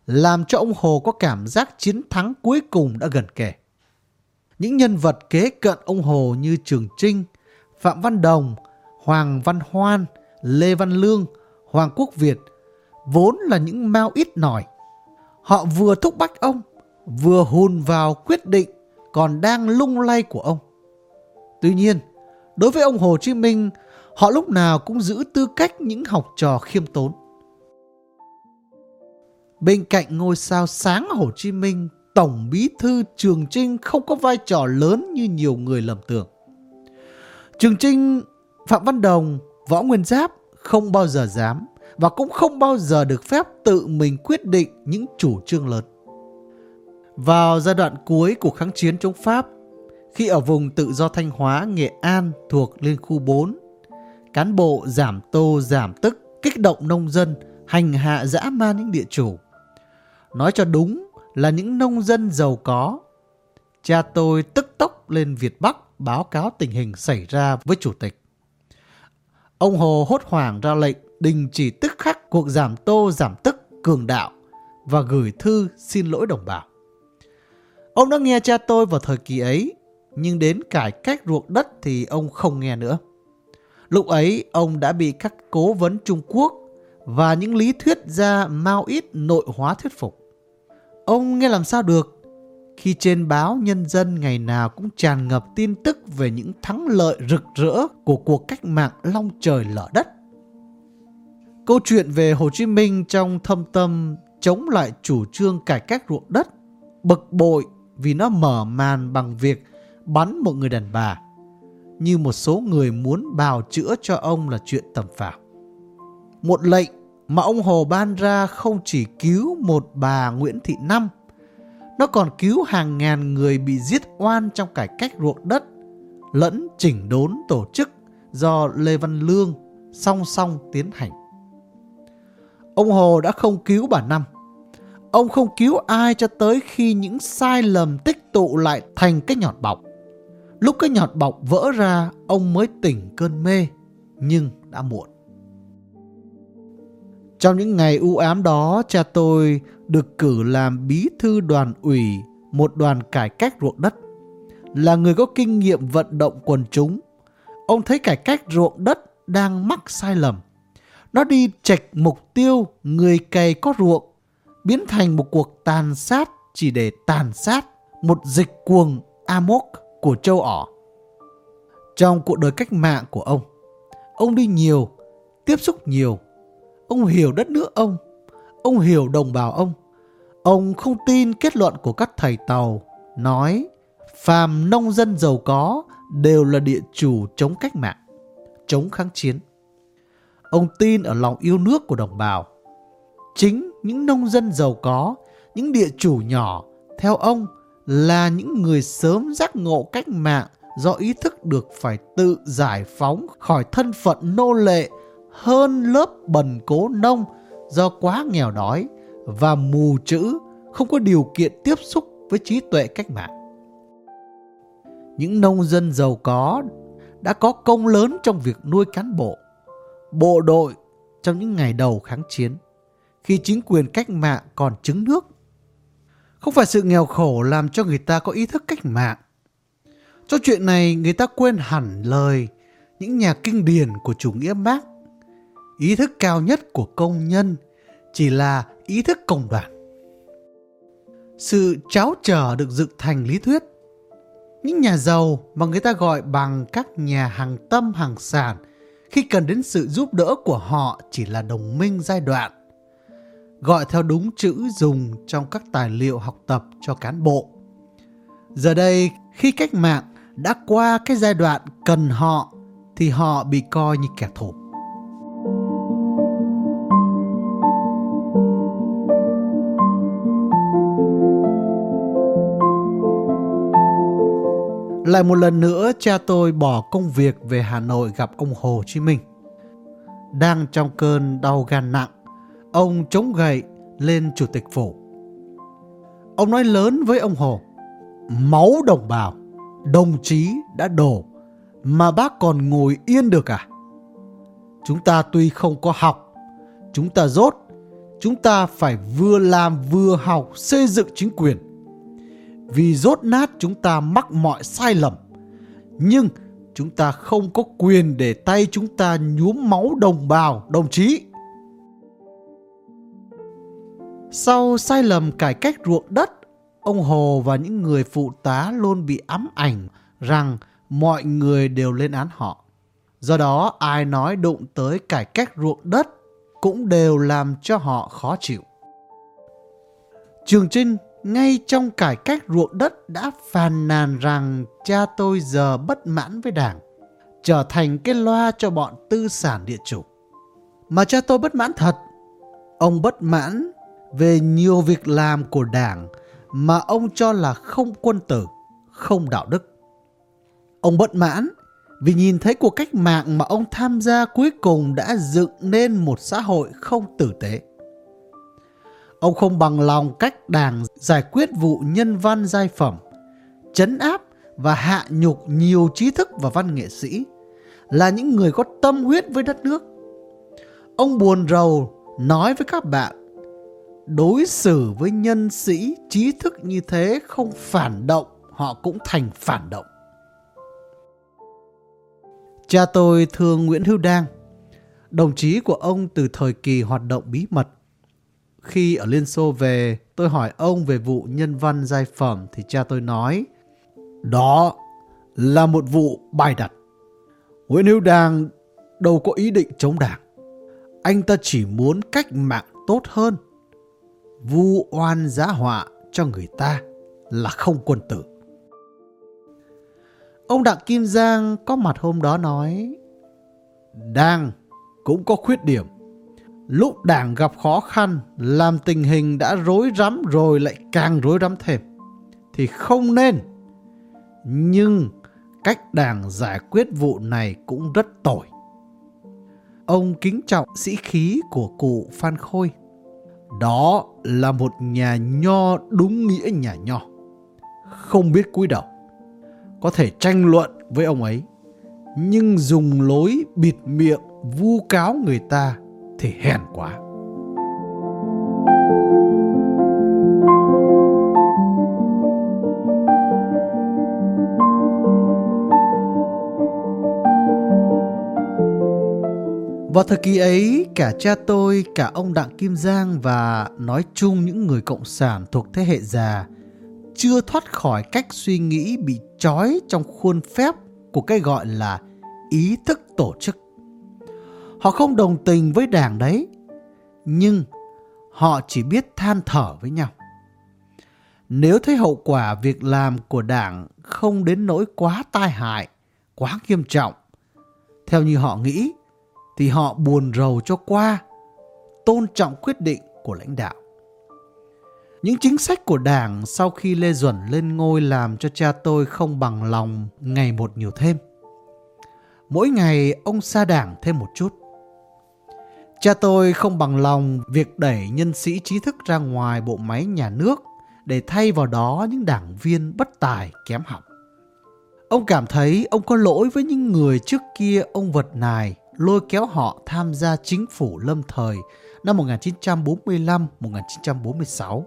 làm cho ông Hồ có cảm giác chiến thắng cuối cùng đã gần kề. Những nhân vật kế cận ông Hồ như Trường Trinh, Phạm Văn Đồng, Hoàng Văn Hoan, Lê Văn Lương, Hoàng Quốc Việt vốn là những mao ít nổi. Họ vừa thúc bách ông, vừa hùn vào quyết định còn đang lung lay của ông. Tuy nhiên, đối với ông Hồ Chí Minh, họ lúc nào cũng giữ tư cách những học trò khiêm tốn. Bên cạnh ngôi sao sáng Hồ Chí Minh, Tổng Bí Thư Trường Trinh không có vai trò lớn như nhiều người lầm tưởng. Trường Trinh, Phạm Văn Đồng, Võ Nguyên Giáp không bao giờ dám và cũng không bao giờ được phép tự mình quyết định những chủ trương lớn. Vào giai đoạn cuối của kháng chiến chống Pháp, khi ở vùng tự do Thanh Hóa, Nghệ An thuộc Liên khu 4, cán bộ giảm tô giảm tức, kích động nông dân, hành hạ dã man những địa chủ. Nói cho đúng là những nông dân giàu có. Cha tôi tức tốc lên Việt Bắc báo cáo tình hình xảy ra với chủ tịch. Ông Hồ hốt hoảng ra lệnh đình chỉ tức khắc cuộc giảm tô giảm tức cường đạo và gửi thư xin lỗi đồng bào. Ông đã nghe cha tôi vào thời kỳ ấy, nhưng đến cải cách ruộng đất thì ông không nghe nữa. Lúc ấy, ông đã bị các cố vấn Trung Quốc và những lý thuyết gia mau ít nội hóa thuyết phục. Ông nghe làm sao được khi trên báo Nhân dân ngày nào cũng tràn ngập tin tức về những thắng lợi rực rỡ của cuộc cách mạng long trời lở đất. Câu chuyện về Hồ Chí Minh trong thâm tâm chống lại chủ trương cải cách ruộng đất, bực bội vì nó mở màn bằng việc bắn một người đàn bà, như một số người muốn bào chữa cho ông là chuyện tầm phào. Một lệnh mà ông Hồ ban ra không chỉ cứu một bà Nguyễn Thị Năm, nó còn cứu hàng ngàn người bị giết oan trong cải cách ruộng đất, lẫn chỉnh đốn tổ chức do Lê Văn Lương song song tiến hành. Ông Hồ đã không cứu bà Năm. Ông không cứu ai cho tới khi những sai lầm tích tụ lại thành cái nhọt bọc. Lúc cái nhọt bọc vỡ ra, ông mới tỉnh cơn mê, nhưng đã muộn. Trong những ngày u ám đó, cha tôi được cử làm bí thư đoàn ủy một đoàn cải cách ruộng đất. Là người có kinh nghiệm vận động quần chúng, ông thấy cải cách ruộng đất đang mắc sai lầm. Nó đi chạch mục tiêu người cày có ruộng, biến thành một cuộc tàn sát chỉ để tàn sát một dịch cuồng amok của châu ỏ. Trong cuộc đời cách mạng của ông, Ông đi nhiều, tiếp xúc nhiều. Ông hiểu đất nước ông. Ông hiểu đồng bào ông. Ông không tin kết luận của các thầy Tàu nói phàm nông dân giàu có đều là địa chủ chống cách mạng, chống kháng chiến. Ông tin ở lòng yêu nước của đồng bào. Chính những nông dân giàu có, những địa chủ nhỏ, theo ông là những người sớm giác ngộ cách mạng do ý thức được phải tự giải phóng khỏi thân phận nô lệ hơn lớp bần cố nông do quá nghèo đói và mù chữ không có điều kiện tiếp xúc với trí tuệ cách mạng. Những nông dân giàu có đã có công lớn trong việc nuôi cán bộ, bộ đội trong những ngày đầu kháng chiến, khi chính quyền cách mạng còn trứng nước. Không phải sự nghèo khổ làm cho người ta có ý thức cách mạng. Cho chuyện này người ta quên hẳn lời những nhà kinh điển của chủ nghĩa Marx. Ý thức cao nhất của công nhân chỉ là ý thức cộng đoàn. Sự cháo trở được dựng thành lý thuyết. Những nhà giàu mà người ta gọi bằng các nhà hàng tâm hàng sản khi cần đến sự giúp đỡ của họ chỉ là đồng minh giai đoạn. Gọi theo đúng chữ dùng trong các tài liệu học tập cho cán bộ. Giờ đây, khi cách mạng đã qua cái giai đoạn cần họ thì họ bị coi như kẻ thù. Lại một lần nữa cha tôi bỏ công việc về Hà Nội gặp ông Hồ Chí Minh. Đang trong cơn đau gan nặng, ông chống gậy lên chủ tịch phủ. Ông nói lớn với ông Hồ, máu đồng bào, đồng chí đã đổ, mà bác còn ngồi yên được à? Chúng ta tuy không có học, chúng ta rốt, chúng ta phải vừa làm vừa học xây dựng chính quyền vì rốt nát chúng ta mắc mọi sai lầm. Nhưng chúng ta không có quyền để tay chúng ta nhuốm máu đồng bào, đồng chí. Sau sai lầm cải cách ruộng đất, ông Hồ và những người phụ tá luôn bị ám ảnh rằng mọi người đều lên án họ. Do đó ai nói đụng tới cải cách ruộng đất cũng đều làm cho họ khó chịu. Trường Trinh ngay trong cải cách ruộng đất đã phàn nàn rằng cha tôi giờ bất mãn với đảng, trở thành cái loa cho bọn tư sản địa chủ. Mà cha tôi bất mãn thật. Ông bất mãn về nhiều việc làm của đảng mà ông cho là không quân tử, không đạo đức. Ông bất mãn vì nhìn thấy cuộc cách mạng mà ông tham gia cuối cùng đã dựng nên một xã hội không tử tế. Ông không bằng lòng cách đảng giải quyết vụ nhân văn giai phẩm, chấn áp và hạ nhục nhiều trí thức và văn nghệ sĩ, là những người có tâm huyết với đất nước. Ông buồn rầu nói với các bạn, đối xử với nhân sĩ trí thức như thế không phản động, họ cũng thành phản động. Cha tôi thương Nguyễn Hữu Đang, đồng chí của ông từ thời kỳ hoạt động bí mật khi ở Liên Xô về, tôi hỏi ông về vụ nhân văn giai phẩm thì cha tôi nói đó là một vụ bài đặt. Nguyễn Hữu Đàng đâu có ý định chống đảng. Anh ta chỉ muốn cách mạng tốt hơn. Vu oan giá họa cho người ta là không quân tử. Ông Đặng Kim Giang có mặt hôm đó nói Đang cũng có khuyết điểm Lúc đảng gặp khó khăn, làm tình hình đã rối rắm rồi lại càng rối rắm thêm, thì không nên. Nhưng cách đảng giải quyết vụ này cũng rất tồi. Ông kính trọng sĩ khí của cụ Phan Khôi. Đó là một nhà nho đúng nghĩa nhà nho. Không biết cúi đầu. Có thể tranh luận với ông ấy. Nhưng dùng lối bịt miệng vu cáo người ta thì hèn quá. Vào thời kỳ ấy, cả cha tôi, cả ông Đặng Kim Giang và nói chung những người cộng sản thuộc thế hệ già chưa thoát khỏi cách suy nghĩ bị trói trong khuôn phép của cái gọi là ý thức tổ chức. Họ không đồng tình với đảng đấy, nhưng họ chỉ biết than thở với nhau. Nếu thấy hậu quả việc làm của đảng không đến nỗi quá tai hại, quá nghiêm trọng, theo như họ nghĩ, thì họ buồn rầu cho qua, tôn trọng quyết định của lãnh đạo. Những chính sách của đảng sau khi Lê Duẩn lên ngôi làm cho cha tôi không bằng lòng ngày một nhiều thêm. Mỗi ngày ông xa đảng thêm một chút. Cha tôi không bằng lòng việc đẩy nhân sĩ trí thức ra ngoài bộ máy nhà nước để thay vào đó những đảng viên bất tài kém học. Ông cảm thấy ông có lỗi với những người trước kia ông vật nài lôi kéo họ tham gia chính phủ lâm thời năm 1945-1946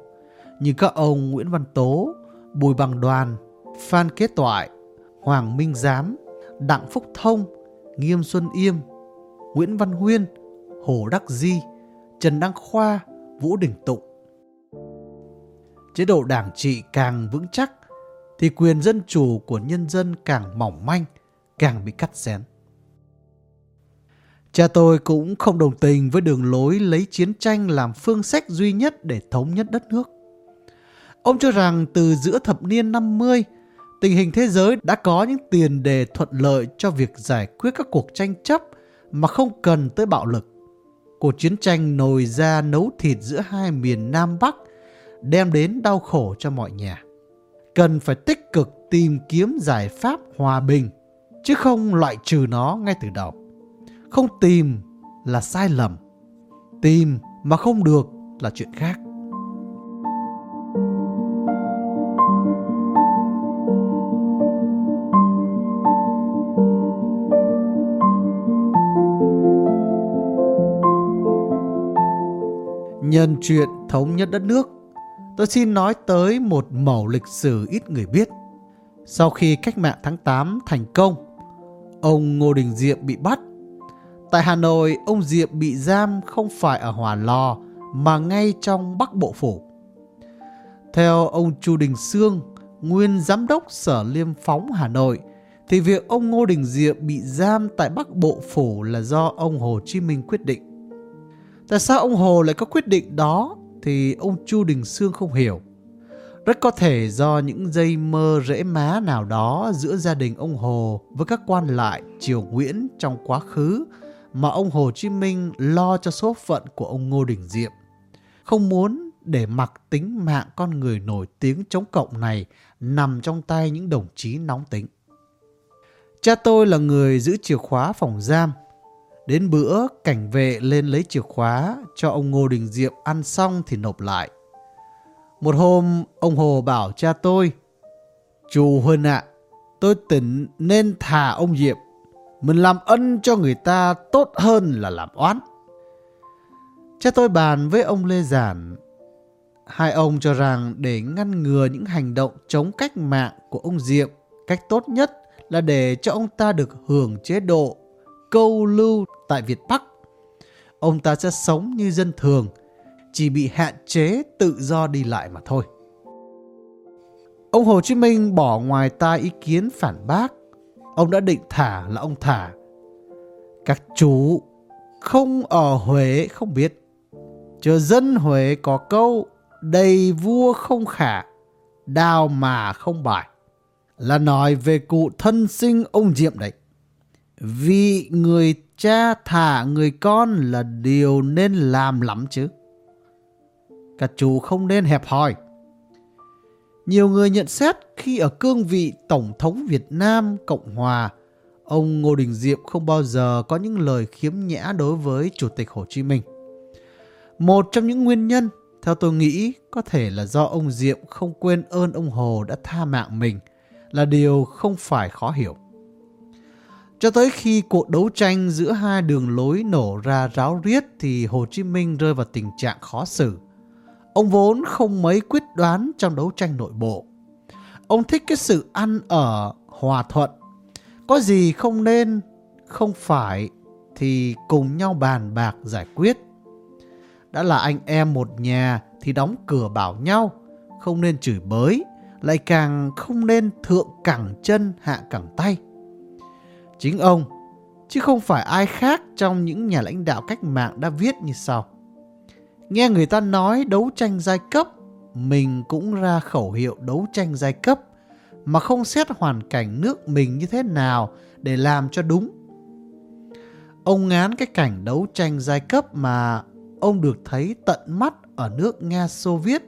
như các ông Nguyễn Văn Tố, Bùi Bằng Đoàn, Phan Kế Toại, Hoàng Minh Giám, Đặng Phúc Thông, Nghiêm Xuân Yêm, Nguyễn Văn Huyên, Hồ Đắc Di, Trần Đăng Khoa, Vũ Đình Tụng. Chế độ đảng trị càng vững chắc thì quyền dân chủ của nhân dân càng mỏng manh, càng bị cắt xén. Cha tôi cũng không đồng tình với đường lối lấy chiến tranh làm phương sách duy nhất để thống nhất đất nước. Ông cho rằng từ giữa thập niên 50, tình hình thế giới đã có những tiền đề thuận lợi cho việc giải quyết các cuộc tranh chấp mà không cần tới bạo lực. Cuộc chiến tranh nồi ra nấu thịt giữa hai miền Nam Bắc đem đến đau khổ cho mọi nhà. Cần phải tích cực tìm kiếm giải pháp hòa bình, chứ không loại trừ nó ngay từ đầu. Không tìm là sai lầm. Tìm mà không được là chuyện khác. Nhân chuyện thống nhất đất nước, tôi xin nói tới một mẩu lịch sử ít người biết. Sau khi cách mạng tháng 8 thành công, ông Ngô Đình Diệm bị bắt. Tại Hà Nội, ông Diệm bị giam không phải ở Hòa Lò mà ngay trong Bắc Bộ Phủ. Theo ông Chu Đình Sương, nguyên giám đốc Sở Liêm Phóng Hà Nội, thì việc ông Ngô Đình Diệm bị giam tại Bắc Bộ Phủ là do ông Hồ Chí Minh quyết định. Tại sao ông Hồ lại có quyết định đó thì ông Chu Đình Sương không hiểu. Rất có thể do những dây mơ rễ má nào đó giữa gia đình ông Hồ với các quan lại triều Nguyễn trong quá khứ mà ông Hồ Chí Minh lo cho số phận của ông Ngô Đình Diệm. Không muốn để mặc tính mạng con người nổi tiếng chống cộng này nằm trong tay những đồng chí nóng tính. Cha tôi là người giữ chìa khóa phòng giam Đến bữa cảnh vệ lên lấy chìa khóa cho ông Ngô Đình Diệm ăn xong thì nộp lại. Một hôm ông Hồ bảo cha tôi Chú Huân ạ, tôi tỉnh nên thả ông Diệm. Mình làm ân cho người ta tốt hơn là làm oán. Cha tôi bàn với ông Lê Giản. Hai ông cho rằng để ngăn ngừa những hành động chống cách mạng của ông Diệm, cách tốt nhất là để cho ông ta được hưởng chế độ câu lưu tại Việt Bắc. Ông ta sẽ sống như dân thường, chỉ bị hạn chế tự do đi lại mà thôi. Ông Hồ Chí Minh bỏ ngoài tai ý kiến phản bác. Ông đã định thả là ông thả. Các chú không ở Huế không biết. Chờ dân Huế có câu đầy vua không khả, đào mà không bài. Là nói về cụ thân sinh ông Diệm đấy. Vì người cha thả người con là điều nên làm lắm chứ. Các chủ không nên hẹp hòi. Nhiều người nhận xét khi ở cương vị Tổng thống Việt Nam Cộng Hòa, ông Ngô Đình Diệm không bao giờ có những lời khiếm nhã đối với Chủ tịch Hồ Chí Minh. Một trong những nguyên nhân, theo tôi nghĩ, có thể là do ông Diệm không quên ơn ông Hồ đã tha mạng mình, là điều không phải khó hiểu. Cho tới khi cuộc đấu tranh giữa hai đường lối nổ ra ráo riết thì Hồ Chí Minh rơi vào tình trạng khó xử. Ông vốn không mấy quyết đoán trong đấu tranh nội bộ. Ông thích cái sự ăn ở hòa thuận. Có gì không nên, không phải thì cùng nhau bàn bạc giải quyết. Đã là anh em một nhà thì đóng cửa bảo nhau, không nên chửi bới, lại càng không nên thượng cẳng chân hạ cẳng tay. Chính ông chứ không phải ai khác trong những nhà lãnh đạo cách mạng đã viết như sau. Nghe người ta nói đấu tranh giai cấp, mình cũng ra khẩu hiệu đấu tranh giai cấp mà không xét hoàn cảnh nước mình như thế nào để làm cho đúng. Ông ngán cái cảnh đấu tranh giai cấp mà ông được thấy tận mắt ở nước Nga Xô Viết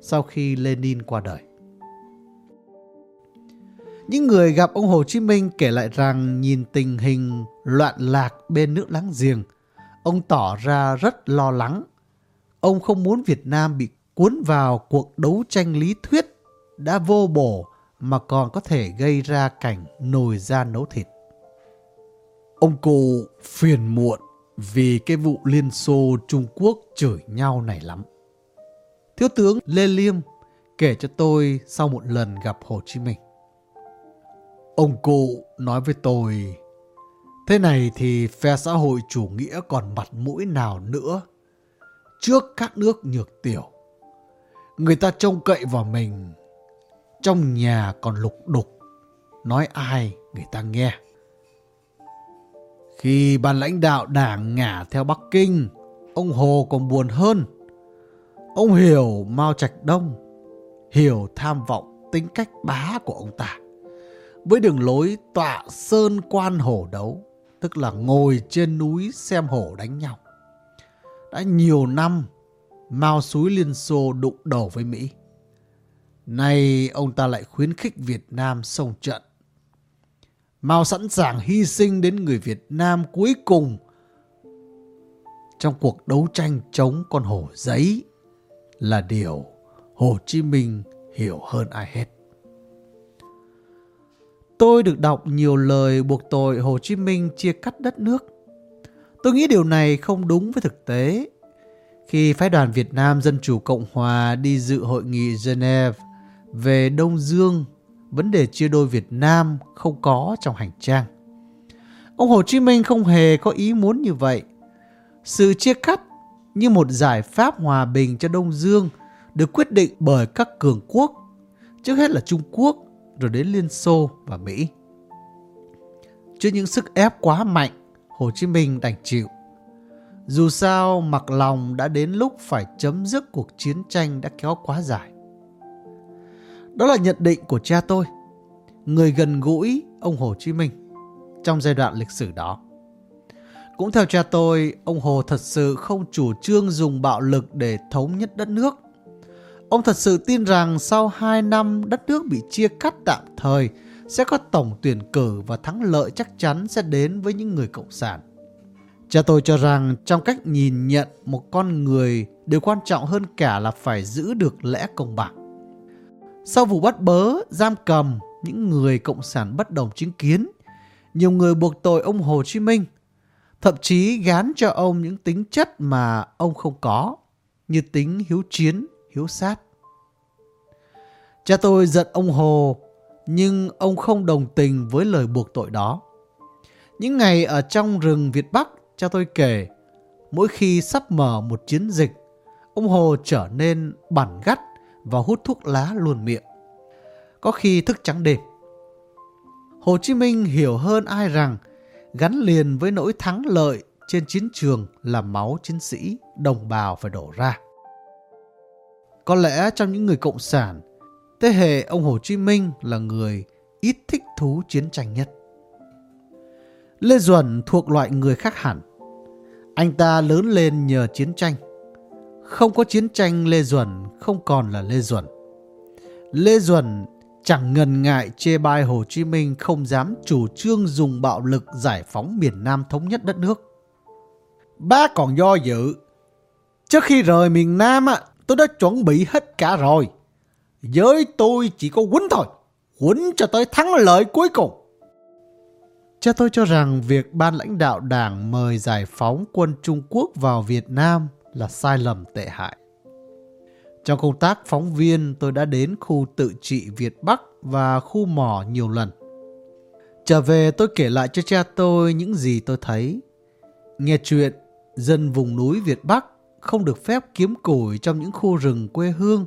sau khi Lenin qua đời. Những người gặp ông Hồ Chí Minh kể lại rằng nhìn tình hình loạn lạc bên nước láng giềng, ông tỏ ra rất lo lắng. Ông không muốn Việt Nam bị cuốn vào cuộc đấu tranh lý thuyết đã vô bổ mà còn có thể gây ra cảnh nồi da nấu thịt. Ông cụ phiền muộn vì cái vụ Liên Xô Trung Quốc chửi nhau này lắm. Thiếu tướng Lê Liêm kể cho tôi sau một lần gặp Hồ Chí Minh. Ông cụ nói với tôi, thế này thì phe xã hội chủ nghĩa còn mặt mũi nào nữa trước các nước nhược tiểu. Người ta trông cậy vào mình, trong nhà còn lục đục, nói ai người ta nghe. Khi ban lãnh đạo đảng ngả theo Bắc Kinh, ông Hồ còn buồn hơn. Ông hiểu Mao Trạch Đông, hiểu tham vọng tính cách bá của ông ta. Với đường lối tọa sơn quan hổ đấu, tức là ngồi trên núi xem hổ đánh nhau. Đã nhiều năm, Mao Súi Liên Xô đụng đầu với Mỹ. Nay ông ta lại khuyến khích Việt Nam sông trận. Mao sẵn sàng hy sinh đến người Việt Nam cuối cùng trong cuộc đấu tranh chống con hổ giấy là điều Hồ Chí Minh hiểu hơn ai hết. Tôi được đọc nhiều lời buộc tội Hồ Chí Minh chia cắt đất nước. Tôi nghĩ điều này không đúng với thực tế. Khi phái đoàn Việt Nam Dân Chủ Cộng Hòa đi dự hội nghị Geneva về Đông Dương, vấn đề chia đôi Việt Nam không có trong hành trang. Ông Hồ Chí Minh không hề có ý muốn như vậy. Sự chia cắt như một giải pháp hòa bình cho Đông Dương được quyết định bởi các cường quốc, trước hết là Trung Quốc, rồi đến Liên Xô và Mỹ. Trước những sức ép quá mạnh, Hồ Chí Minh đành chịu. Dù sao, mặc lòng đã đến lúc phải chấm dứt cuộc chiến tranh đã kéo quá dài. Đó là nhận định của cha tôi, người gần gũi ông Hồ Chí Minh trong giai đoạn lịch sử đó. Cũng theo cha tôi, ông Hồ thật sự không chủ trương dùng bạo lực để thống nhất đất nước. Ông thật sự tin rằng sau 2 năm đất nước bị chia cắt tạm thời sẽ có tổng tuyển cử và thắng lợi chắc chắn sẽ đến với những người cộng sản. Cha tôi cho rằng trong cách nhìn nhận một con người điều quan trọng hơn cả là phải giữ được lẽ công bằng. Sau vụ bắt bớ, giam cầm những người cộng sản bất đồng chính kiến, nhiều người buộc tội ông Hồ Chí Minh, thậm chí gán cho ông những tính chất mà ông không có, như tính hiếu chiến, hiếu sát. Cha tôi giận ông Hồ, nhưng ông không đồng tình với lời buộc tội đó. Những ngày ở trong rừng Việt Bắc, cha tôi kể, mỗi khi sắp mở một chiến dịch, ông Hồ trở nên bản gắt và hút thuốc lá luôn miệng. Có khi thức trắng đêm. Hồ Chí Minh hiểu hơn ai rằng gắn liền với nỗi thắng lợi trên chiến trường là máu chiến sĩ, đồng bào phải đổ ra. Có lẽ trong những người cộng sản, thế hệ ông Hồ Chí Minh là người ít thích thú chiến tranh nhất. Lê Duẩn thuộc loại người khác hẳn. Anh ta lớn lên nhờ chiến tranh. Không có chiến tranh Lê Duẩn không còn là Lê Duẩn. Lê Duẩn chẳng ngần ngại chê bai Hồ Chí Minh không dám chủ trương dùng bạo lực giải phóng miền Nam thống nhất đất nước. Bác còn do dự. Trước khi rời miền Nam, tôi đã chuẩn bị hết cả rồi. Với tôi chỉ có quýnh thôi. Quýnh cho tới thắng lợi cuối cùng. Cha tôi cho rằng việc ban lãnh đạo đảng mời giải phóng quân Trung Quốc vào Việt Nam là sai lầm tệ hại. Trong công tác phóng viên, tôi đã đến khu tự trị Việt Bắc và khu mỏ nhiều lần. Trở về tôi kể lại cho cha tôi những gì tôi thấy. Nghe chuyện, dân vùng núi Việt Bắc không được phép kiếm củi trong những khu rừng quê hương,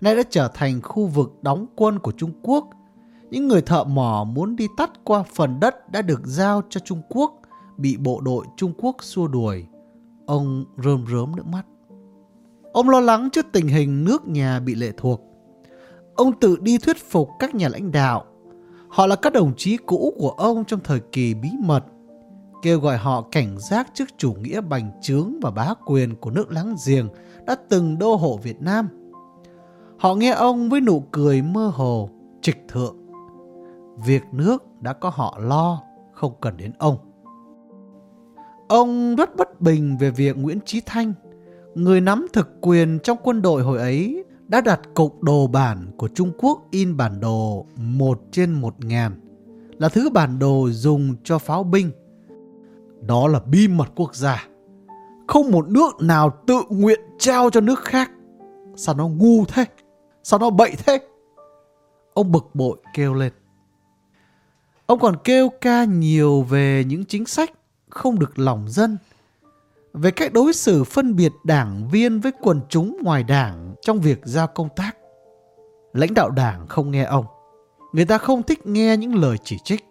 nay đã trở thành khu vực đóng quân của Trung Quốc. Những người thợ mỏ muốn đi tắt qua phần đất đã được giao cho Trung Quốc bị bộ đội Trung Quốc xua đuổi, ông rơm rớm nước mắt. Ông lo lắng trước tình hình nước nhà bị lệ thuộc. Ông tự đi thuyết phục các nhà lãnh đạo. Họ là các đồng chí cũ của ông trong thời kỳ bí mật, kêu gọi họ cảnh giác trước chủ nghĩa bành trướng và bá quyền của nước láng giềng đã từng đô hộ Việt Nam. Họ nghe ông với nụ cười mơ hồ, trịch thượng. Việc nước đã có họ lo, không cần đến ông. Ông rất bất bình về việc Nguyễn Chí Thanh, người nắm thực quyền trong quân đội hồi ấy, đã đặt cục đồ bản của Trung Quốc in bản đồ một trên một ngàn, là thứ bản đồ dùng cho pháo binh. Đó là bí mật quốc gia. Không một nước nào tự nguyện trao cho nước khác. Sao nó ngu thế? Sao nó bậy thế? Ông bực bội kêu lên. Ông còn kêu ca nhiều về những chính sách không được lòng dân, về cách đối xử phân biệt đảng viên với quần chúng ngoài đảng trong việc giao công tác. Lãnh đạo đảng không nghe ông. Người ta không thích nghe những lời chỉ trích.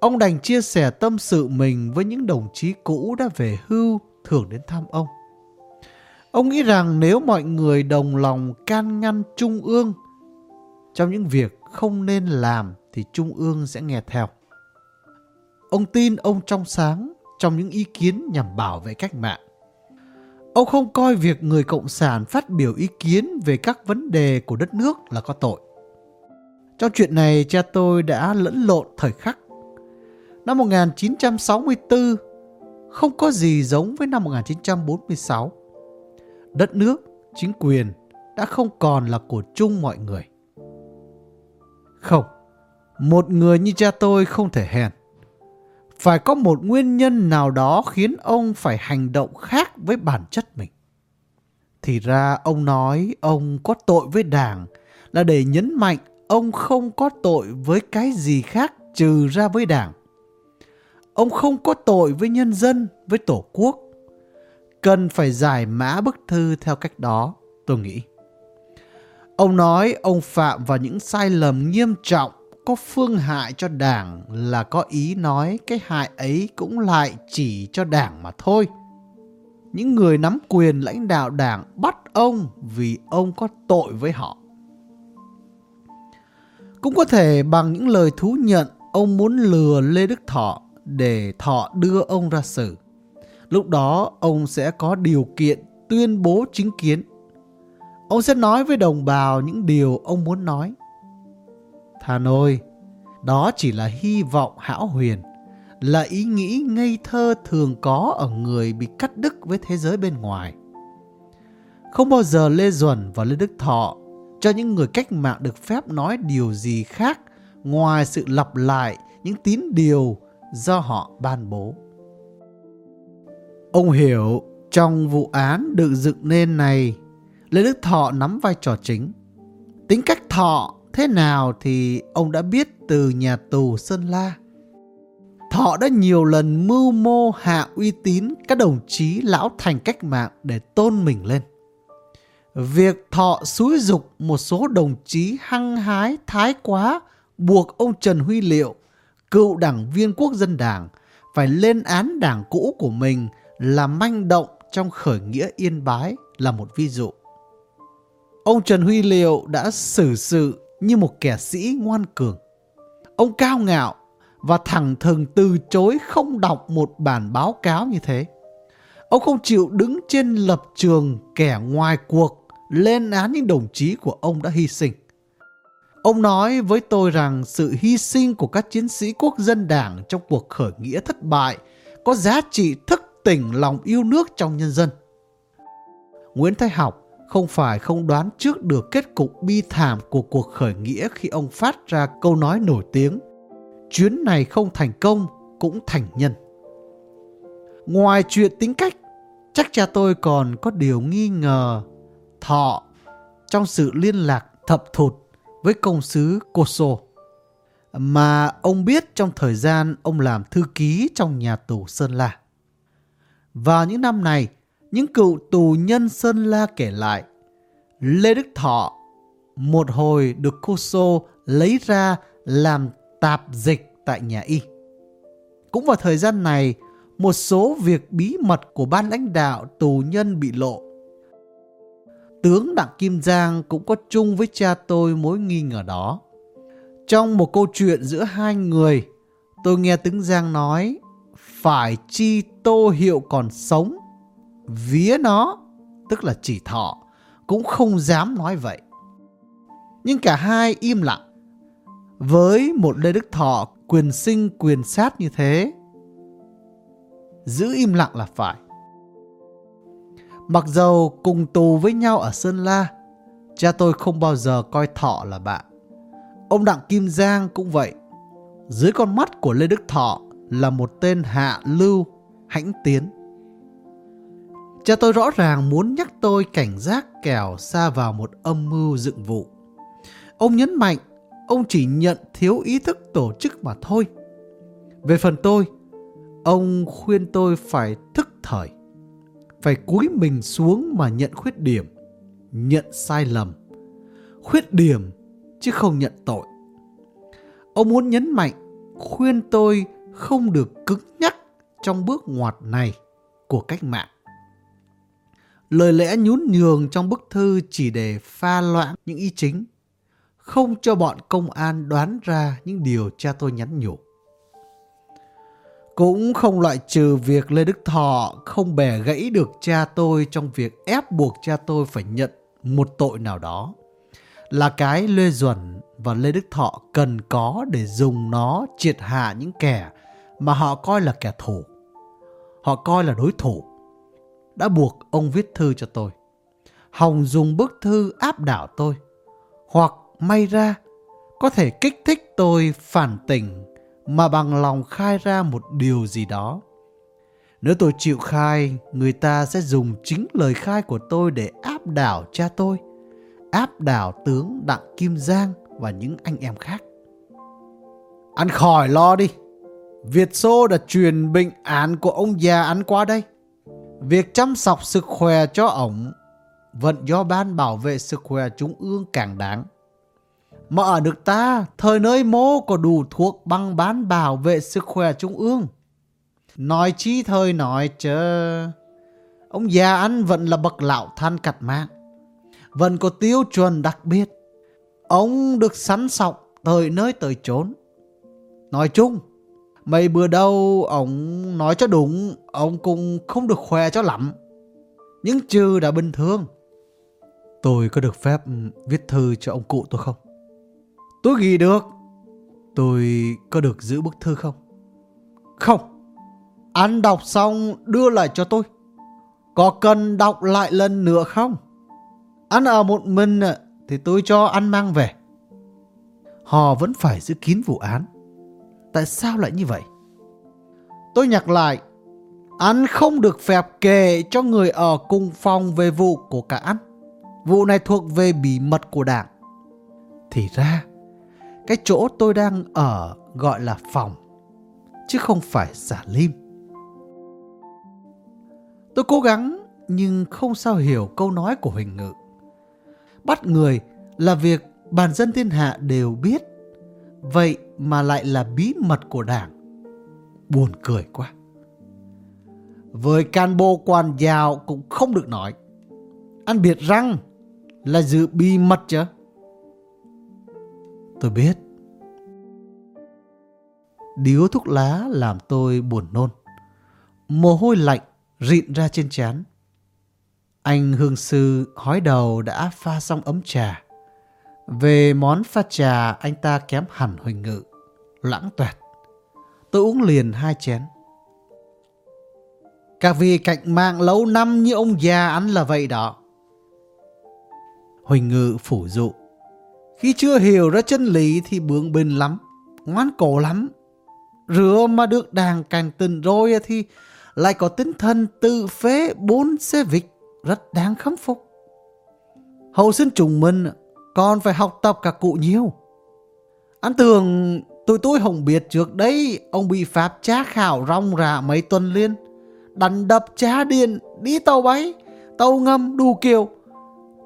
Ông đành chia sẻ tâm sự mình với những đồng chí cũ đã về hưu, thường đến thăm ông. Ông nghĩ rằng nếu mọi người đồng lòng can ngăn Trung ương, trong những việc không nên làm thì Trung ương sẽ nghe theo. Ông tin ông trong sáng, trong những ý kiến nhằm bảo vệ cách mạng. Ông không coi việc người Cộng sản phát biểu ý kiến về các vấn đề của đất nước là có tội. Trong chuyện này, cha tôi đã lẫn lộn thời khắc. Năm 1964 không có gì giống với năm 1946. Đất nước, chính quyền đã không còn là của chung mọi người. Không, một người như cha tôi không thể hèn. Phải có một nguyên nhân nào đó khiến ông phải hành động khác với bản chất mình. Thì ra ông nói ông có tội với đảng là để nhấn mạnh ông không có tội với cái gì khác trừ ra với đảng. Ông không có tội với nhân dân, với tổ quốc. Cần phải giải mã bức thư theo cách đó, tôi nghĩ. Ông nói ông phạm vào những sai lầm nghiêm trọng có phương hại cho đảng là có ý nói cái hại ấy cũng lại chỉ cho đảng mà thôi. Những người nắm quyền lãnh đạo đảng bắt ông vì ông có tội với họ. Cũng có thể bằng những lời thú nhận ông muốn lừa Lê Đức Thọ để Thọ đưa ông ra xử. Lúc đó ông sẽ có điều kiện tuyên bố chính kiến. Ông sẽ nói với đồng bào những điều ông muốn nói. Thà ơi, đó chỉ là hy vọng hão huyền, là ý nghĩ ngây thơ thường có ở người bị cắt đứt với thế giới bên ngoài. Không bao giờ Lê Duẩn và Lê Đức Thọ cho những người cách mạng được phép nói điều gì khác ngoài sự lặp lại những tín điều do họ ban bố. Ông hiểu trong vụ án được dựng nên này, Lê Đức Thọ nắm vai trò chính. Tính cách Thọ thế nào thì ông đã biết từ nhà tù Sơn La. Thọ đã nhiều lần mưu mô hạ uy tín các đồng chí lão thành cách mạng để tôn mình lên. Việc Thọ xúi dục một số đồng chí hăng hái thái quá buộc ông Trần Huy Liệu, cựu đảng viên quốc dân đảng, phải lên án đảng cũ của mình là manh động trong khởi nghĩa yên bái là một ví dụ. Ông Trần Huy Liệu đã xử sự như một kẻ sĩ ngoan cường. Ông cao ngạo và thẳng thừng từ chối không đọc một bản báo cáo như thế. Ông không chịu đứng trên lập trường kẻ ngoài cuộc lên án những đồng chí của ông đã hy sinh. Ông nói với tôi rằng sự hy sinh của các chiến sĩ quốc dân đảng trong cuộc khởi nghĩa thất bại có giá trị thức tỉnh lòng yêu nước trong nhân dân. Nguyễn Thái Học không phải không đoán trước được kết cục bi thảm của cuộc khởi nghĩa khi ông phát ra câu nói nổi tiếng chuyến này không thành công cũng thành nhân. Ngoài chuyện tính cách, chắc cha tôi còn có điều nghi ngờ thọ trong sự liên lạc thập thụt với công sứ Koso mà ông biết trong thời gian ông làm thư ký trong nhà tù Sơn La. Vào những năm này, những cựu tù nhân Sơn La kể lại, Lê Đức Thọ một hồi được Koso lấy ra làm tạp dịch tại nhà y. Cũng vào thời gian này, một số việc bí mật của ban lãnh đạo tù nhân bị lộ. Tướng Đặng Kim Giang cũng có chung với cha tôi mối nghi ngờ đó. Trong một câu chuyện giữa hai người, tôi nghe tướng Giang nói phải chi Tô Hiệu còn sống. Vía nó, tức là chỉ thọ, cũng không dám nói vậy. Nhưng cả hai im lặng. Với một Lê Đức Thọ quyền sinh quyền sát như thế, giữ im lặng là phải. Mặc dầu cùng tù với nhau ở Sơn La, cha tôi không bao giờ coi Thọ là bạn. Ông Đặng Kim Giang cũng vậy. Dưới con mắt của Lê Đức Thọ là một tên hạ lưu, hãnh tiến. Cha tôi rõ ràng muốn nhắc tôi cảnh giác kẻo xa vào một âm mưu dựng vụ. Ông nhấn mạnh, ông chỉ nhận thiếu ý thức tổ chức mà thôi. Về phần tôi, ông khuyên tôi phải thức thời, phải cúi mình xuống mà nhận khuyết điểm, nhận sai lầm. Khuyết điểm chứ không nhận tội. Ông muốn nhấn mạnh, khuyên tôi không được cứng nhắc trong bước ngoặt này của cách mạng. Lời lẽ nhún nhường trong bức thư chỉ để pha loãng những ý chính, không cho bọn công an đoán ra những điều cha tôi nhắn nhủ. Cũng không loại trừ việc Lê Đức Thọ không bẻ gãy được cha tôi trong việc ép buộc cha tôi phải nhận một tội nào đó. Là cái Lê Duẩn và Lê Đức Thọ cần có để dùng nó triệt hạ những kẻ mà họ coi là kẻ thù. Họ coi là đối thủ. Đã buộc ông viết thư cho tôi. Hồng dùng bức thư áp đảo tôi. Hoặc may ra có thể kích thích tôi phản tỉnh mà bằng lòng khai ra một điều gì đó. Nếu tôi chịu khai, người ta sẽ dùng chính lời khai của tôi để áp đảo cha tôi, áp đảo tướng Đặng Kim Giang và những anh em khác. Ăn khỏi lo đi. Việt Xô đã truyền bệnh án của ông già ăn qua đây. Việc chăm sóc sức khỏe cho ổng vẫn do Ban Bảo vệ Sức khỏe Trung ương càng đáng. Mà ở nước ta, thời nơi mô có đủ thuốc băng bán bảo vệ sức khỏe Trung ương. Nói chi thời nói chờ. Ông già ăn vẫn là bậc lão than cặt mạng. Vẫn có tiêu chuẩn đặc biệt. Ông được sắn sọc tới nơi tới chốn. Nói chung, Mấy bữa đâu ông nói cho đúng, ông cũng không được khỏe cho lắm. Nhưng trừ đã bình thường. Tôi có được phép viết thư cho ông cụ tôi không? Tôi ghi được. Tôi có được giữ bức thư không? Không. Anh đọc xong đưa lại cho tôi. Có cần đọc lại lần nữa không? Anh ở một mình thì tôi cho anh mang về. Họ vẫn phải giữ kín vụ án. Tại sao lại như vậy? Tôi nhắc lại, anh không được phép kể cho người ở cùng phòng về vụ của cả anh. Vụ này thuộc về bí mật của đảng. Thì ra, cái chỗ tôi đang ở gọi là phòng, chứ không phải giả lim. Tôi cố gắng nhưng không sao hiểu câu nói của Huỳnh Ngự. Bắt người là việc bàn dân thiên hạ đều biết Vậy mà lại là bí mật của đảng. Buồn cười quá. Với can bộ quan giàu cũng không được nói. ăn biệt răng là giữ bí mật chứ. Tôi biết. Điếu thuốc lá làm tôi buồn nôn. Mồ hôi lạnh rịn ra trên trán. Anh hương sư hói đầu đã pha xong ấm trà. Về món pha trà anh ta kém hẳn Huỳnh Ngự, lãng toẹt. Tôi uống liền hai chén. Các vị cạnh mạng lâu năm như ông già ăn là vậy đó. Huỳnh Ngự phủ dụ. Khi chưa hiểu ra chân lý thì bướng bền lắm, ngoan cổ lắm. Rửa mà được đàng càng tình rồi thì lại có tinh thần tự phế bốn xe vịt rất đáng khâm phục. Hậu sinh trùng mình còn phải học tập cả cụ nhiều. Anh tưởng tụi tôi không biết trước đấy ông bị Pháp trá khảo rong rạ mấy tuần liên. Đánh đập trá điện, đi tàu bay, tàu ngâm đủ kiểu.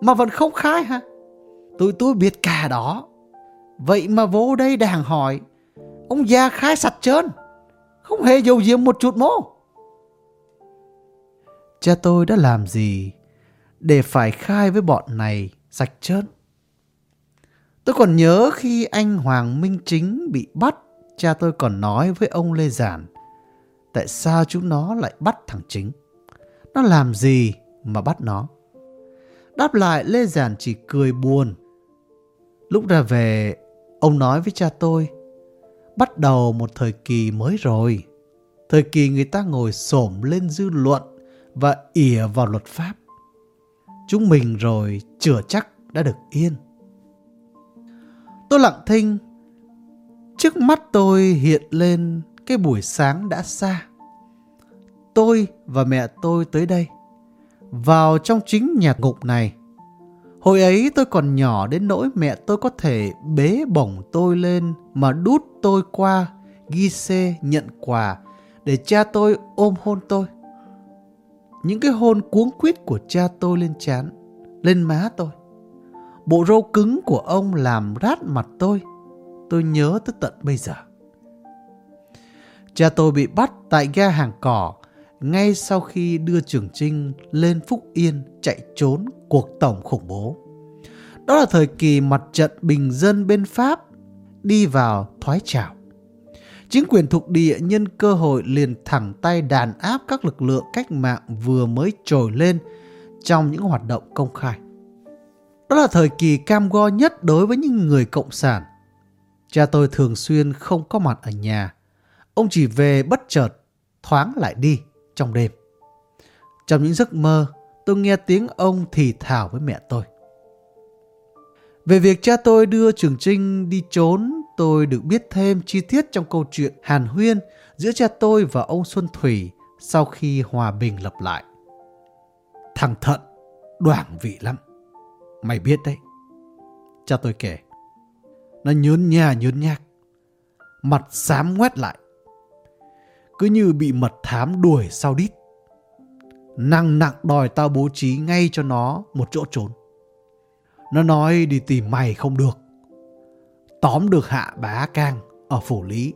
Mà vẫn không khai hả? Tụi tôi biết cả đó. Vậy mà vô đây đàng hỏi. Ông già khai sạch trơn. Không không hề dầu diếm một chút mô. Cha tôi đã làm gì để phải khai với bọn này sạch trơn? Tôi còn nhớ khi anh Hoàng Minh Chính bị bắt, cha tôi còn nói với ông Lê Giản tại sao chúng nó lại bắt thằng Chính. Nó làm gì mà bắt nó? Đáp lại Lê Giản chỉ cười buồn. Lúc ra về, ông nói với cha tôi, bắt đầu một thời kỳ mới rồi. Thời kỳ người ta ngồi xổm lên dư luận và ỉa vào luật pháp. Chúng mình rồi chữa chắc đã được yên. Tôi lặng thinh. Trước mắt tôi hiện lên cái buổi sáng đã xa. Tôi và mẹ tôi tới đây. Vào trong chính nhà ngục này. Hồi ấy tôi còn nhỏ đến nỗi mẹ tôi có thể bế bổng tôi lên mà đút tôi qua ghi xê nhận quà để cha tôi ôm hôn tôi. Những cái hôn cuống quýt của cha tôi lên chán, lên má tôi. Bộ râu cứng của ông làm rát mặt tôi. Tôi nhớ tới tận bây giờ. Cha tôi bị bắt tại ga hàng cỏ ngay sau khi đưa Trường Trinh lên Phúc Yên chạy trốn cuộc tổng khủng bố. Đó là thời kỳ mặt trận bình dân bên Pháp đi vào thoái trào. Chính quyền thuộc địa nhân cơ hội liền thẳng tay đàn áp các lực lượng cách mạng vừa mới trồi lên trong những hoạt động công khai. Đó là thời kỳ cam go nhất đối với những người cộng sản. Cha tôi thường xuyên không có mặt ở nhà. Ông chỉ về bất chợt, thoáng lại đi trong đêm. Trong những giấc mơ, tôi nghe tiếng ông thì thào với mẹ tôi. Về việc cha tôi đưa Trường Trinh đi trốn, tôi được biết thêm chi tiết trong câu chuyện Hàn Huyên giữa cha tôi và ông Xuân Thủy sau khi hòa bình lập lại. Thằng Thận, đoảng vị lắm. Mày biết đấy. Cha tôi kể. Nó nhớn nhà nhớn nhác. Mặt xám ngoét lại. Cứ như bị mật thám đuổi sau đít. Năng nặng đòi tao bố trí ngay cho nó một chỗ trốn. Nó nói đi tìm mày không được. Tóm được Hạ Bá Cang ở Phủ Lý.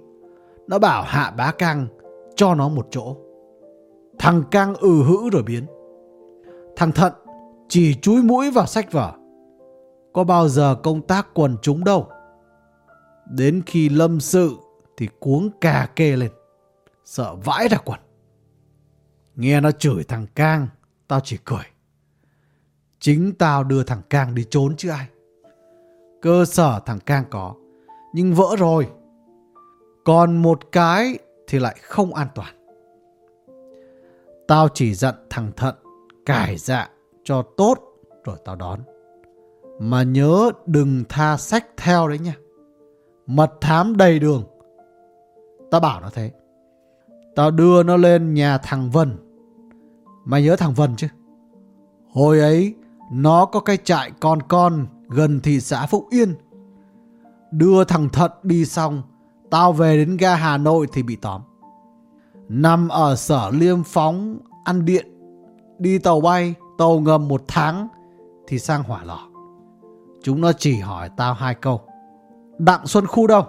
Nó bảo Hạ Bá Cang cho nó một chỗ. Thằng Cang ừ hữ rồi biến. Thằng Thận, chỉ chúi mũi vào sách vở. Có bao giờ công tác quần chúng đâu. Đến khi lâm sự thì cuống cà kê lên. Sợ vãi ra quần. Nghe nó chửi thằng Cang, tao chỉ cười. Chính tao đưa thằng Cang đi trốn chứ ai. Cơ sở thằng Cang có, nhưng vỡ rồi. Còn một cái thì lại không an toàn. Tao chỉ dặn thằng Thận cải dạ cho tốt rồi tao đón. Mà nhớ đừng tha sách theo đấy nha. Mật thám đầy đường. Tao bảo nó thế. Tao đưa nó lên nhà thằng Vân. Mày nhớ thằng Vân chứ? Hồi ấy nó có cái trại con con gần thị xã Phúc Yên. Đưa thằng Thận đi xong, tao về đến ga Hà Nội thì bị tóm. Nằm ở sở liêm phóng, ăn điện, đi tàu bay, tàu ngầm một tháng thì sang hỏa lò. Chúng nó chỉ hỏi tao hai câu. Đặng Xuân Khu đâu?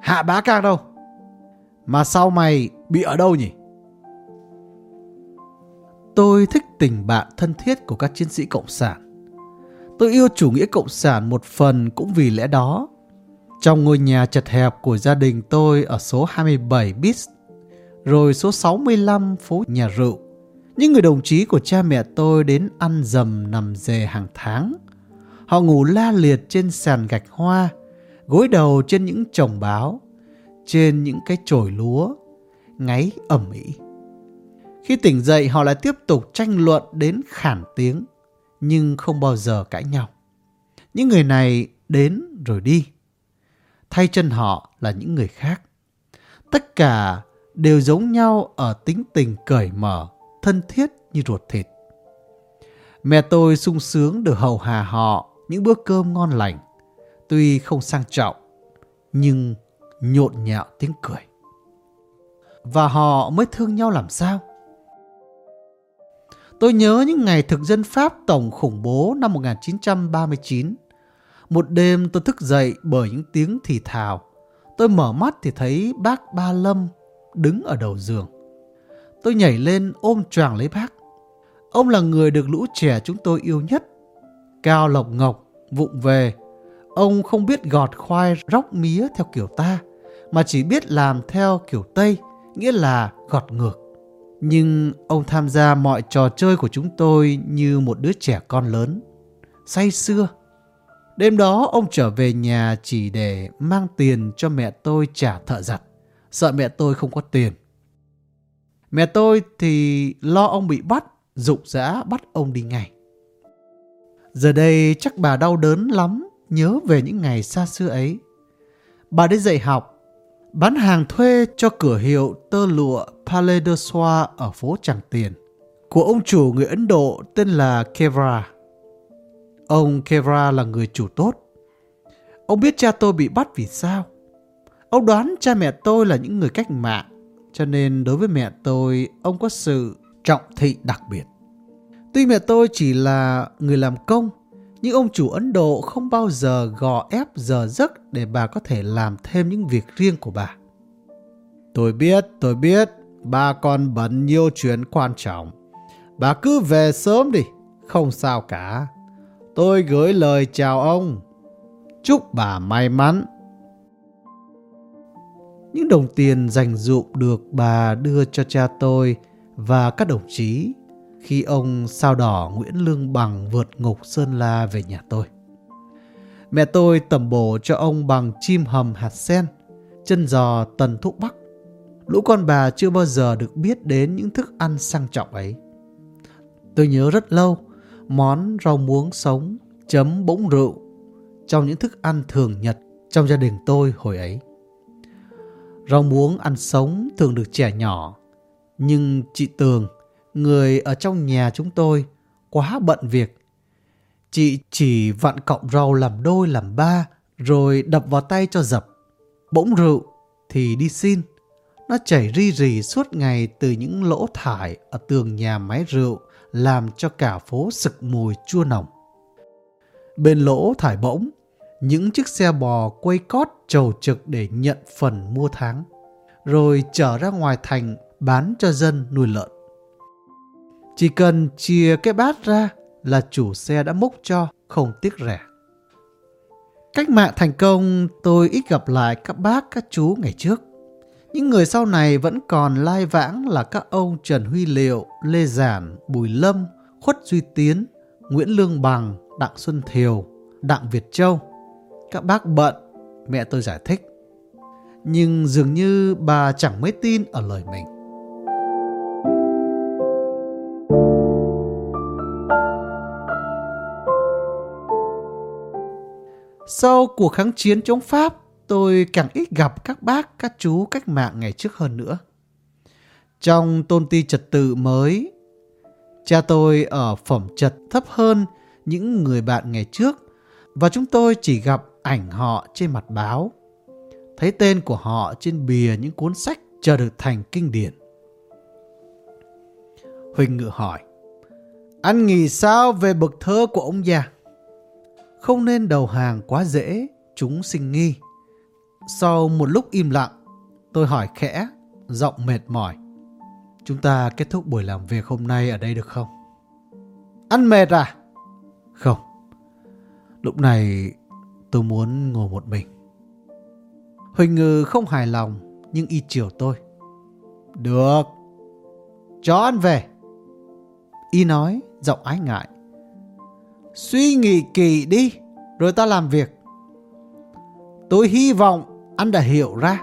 Hạ Bá Cang đâu? Mà sau mày bị ở đâu nhỉ? Tôi thích tình bạn thân thiết của các chiến sĩ Cộng sản. Tôi yêu chủ nghĩa Cộng sản một phần cũng vì lẽ đó. Trong ngôi nhà chật hẹp của gia đình tôi ở số 27 Bis, rồi số 65 phố nhà rượu, những người đồng chí của cha mẹ tôi đến ăn dầm nằm dề hàng tháng. Họ ngủ la liệt trên sàn gạch hoa, gối đầu trên những chồng báo, trên những cái chổi lúa, ngáy ẩm ĩ. Khi tỉnh dậy họ lại tiếp tục tranh luận đến khản tiếng, nhưng không bao giờ cãi nhau. Những người này đến rồi đi. Thay chân họ là những người khác. Tất cả đều giống nhau ở tính tình cởi mở, thân thiết như ruột thịt. Mẹ tôi sung sướng được hầu hà họ những bữa cơm ngon lành, tuy không sang trọng, nhưng nhộn nhạo tiếng cười. Và họ mới thương nhau làm sao? Tôi nhớ những ngày thực dân Pháp tổng khủng bố năm 1939. Một đêm tôi thức dậy bởi những tiếng thì thào. Tôi mở mắt thì thấy bác Ba Lâm đứng ở đầu giường. Tôi nhảy lên ôm choàng lấy bác. Ông là người được lũ trẻ chúng tôi yêu nhất. Cao lộc ngọc, vụng về. Ông không biết gọt khoai róc mía theo kiểu ta, mà chỉ biết làm theo kiểu Tây, nghĩa là gọt ngược. Nhưng ông tham gia mọi trò chơi của chúng tôi như một đứa trẻ con lớn, say xưa. Đêm đó ông trở về nhà chỉ để mang tiền cho mẹ tôi trả thợ giặt, sợ mẹ tôi không có tiền. Mẹ tôi thì lo ông bị bắt, dục dã bắt ông đi ngay. Giờ đây chắc bà đau đớn lắm, nhớ về những ngày xa xưa ấy. Bà đi dạy học, bán hàng thuê cho cửa hiệu tơ lụa Palais de Soie ở phố Tràng Tiền, của ông chủ người Ấn Độ tên là Kevra. Ông Kevra là người chủ tốt. Ông biết cha tôi bị bắt vì sao. Ông đoán cha mẹ tôi là những người cách mạng, cho nên đối với mẹ tôi, ông có sự trọng thị đặc biệt. Tuy mẹ tôi chỉ là người làm công, nhưng ông chủ Ấn Độ không bao giờ gò ép giờ giấc để bà có thể làm thêm những việc riêng của bà. Tôi biết, tôi biết, bà còn bận nhiều chuyện quan trọng. Bà cứ về sớm đi, không sao cả. Tôi gửi lời chào ông. Chúc bà may mắn. Những đồng tiền dành dụm được bà đưa cho cha tôi và các đồng chí khi ông sao đỏ Nguyễn Lương Bằng vượt ngục Sơn La về nhà tôi. Mẹ tôi tẩm bổ cho ông bằng chim hầm hạt sen, chân giò tần thuốc bắc. Lũ con bà chưa bao giờ được biết đến những thức ăn sang trọng ấy. Tôi nhớ rất lâu, món rau muống sống chấm bỗng rượu trong những thức ăn thường nhật trong gia đình tôi hồi ấy. Rau muống ăn sống thường được trẻ nhỏ, nhưng chị Tường người ở trong nhà chúng tôi quá bận việc. Chị chỉ vặn cọng rau làm đôi làm ba rồi đập vào tay cho dập. Bỗng rượu thì đi xin. Nó chảy ri rì suốt ngày từ những lỗ thải ở tường nhà máy rượu làm cho cả phố sực mùi chua nồng. Bên lỗ thải bỗng, những chiếc xe bò quay cót trầu trực để nhận phần mua tháng, rồi trở ra ngoài thành bán cho dân nuôi lợn. Chỉ cần chia cái bát ra là chủ xe đã múc cho, không tiếc rẻ. Cách mạng thành công tôi ít gặp lại các bác các chú ngày trước. Những người sau này vẫn còn lai vãng là các ông Trần Huy Liệu, Lê Giản, Bùi Lâm, Khuất Duy Tiến, Nguyễn Lương Bằng, Đặng Xuân Thiều, Đặng Việt Châu. Các bác bận, mẹ tôi giải thích. Nhưng dường như bà chẳng mấy tin ở lời mình. Sau cuộc kháng chiến chống Pháp, tôi càng ít gặp các bác, các chú cách mạng ngày trước hơn nữa. Trong tôn ti trật tự mới, cha tôi ở phẩm trật thấp hơn những người bạn ngày trước và chúng tôi chỉ gặp ảnh họ trên mặt báo. Thấy tên của họ trên bìa những cuốn sách chờ được thành kinh điển. Huỳnh Ngự hỏi, anh nghĩ sao về bậc thơ của ông già? Không nên đầu hàng quá dễ, chúng sinh nghi. Sau một lúc im lặng, tôi hỏi khẽ, giọng mệt mỏi. Chúng ta kết thúc buổi làm việc hôm nay ở đây được không? Ăn mệt à? Không. Lúc này tôi muốn ngồi một mình. Huỳnh Ngư không hài lòng nhưng y chiều tôi. Được. Chó ăn về. Y nói giọng ái ngại. Suy nghĩ kỳ đi rồi ta làm việc. Tôi hy vọng anh đã hiểu ra.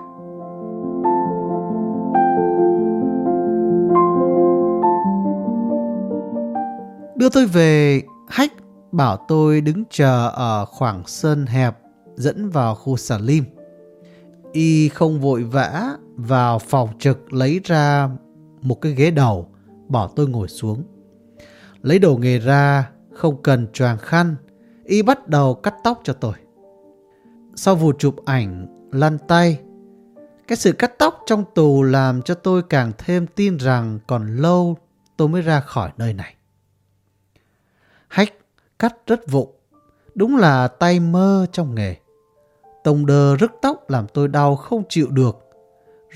Đưa tôi về hách bảo tôi đứng chờ ở khoảng sân hẹp dẫn vào khu xà lim. Y không vội vã vào phòng trực lấy ra một cái ghế đầu, bảo tôi ngồi xuống. Lấy đồ nghề ra, không cần choàng khăn, Y bắt đầu cắt tóc cho tôi. Sau vụ chụp ảnh, lăn tay, cái sự cắt tóc trong tù làm cho tôi càng thêm tin rằng còn lâu tôi mới ra khỏi nơi này. Hách cắt rất vụng, đúng là tay mơ trong nghề. Tông đơ rứt tóc làm tôi đau không chịu được,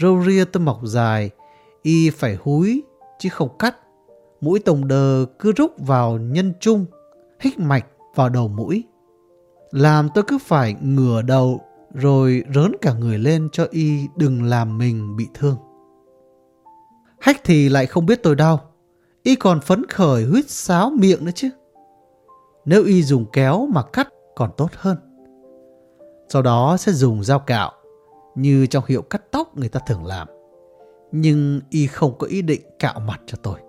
Râu ria tôi mọc dài, y phải húi chứ không cắt. Mũi tổng đờ cứ rút vào nhân trung, hích mạch vào đầu mũi. Làm tôi cứ phải ngửa đầu rồi rớn cả người lên cho y đừng làm mình bị thương. Hách thì lại không biết tôi đau, y còn phấn khởi huyết sáo miệng nữa chứ. Nếu y dùng kéo mà cắt còn tốt hơn. Sau đó sẽ dùng dao cạo, như trong hiệu cắt tóc người ta thường làm. Nhưng y không có ý định cạo mặt cho tôi.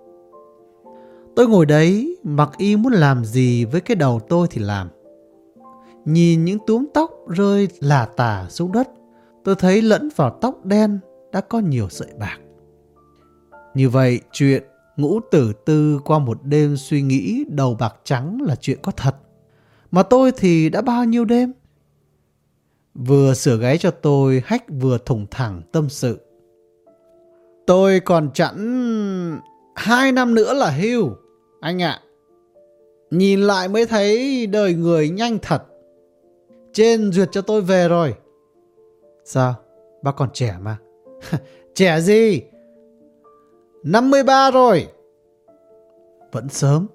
Tôi ngồi đấy, mặc y muốn làm gì với cái đầu tôi thì làm. Nhìn những túm tóc rơi lả tả xuống đất, tôi thấy lẫn vào tóc đen đã có nhiều sợi bạc. Như vậy, chuyện ngũ tử tư qua một đêm suy nghĩ đầu bạc trắng là chuyện có thật. Mà tôi thì đã bao nhiêu đêm? Vừa sửa gáy cho tôi, Hách vừa thủng thẳng tâm sự. Tôi còn chẳng hai năm nữa là hưu, anh ạ. Nhìn lại mới thấy đời người nhanh thật. Trên duyệt cho tôi về rồi. Sao? Bác còn trẻ mà. trẻ gì? 53 rồi. Vẫn sớm,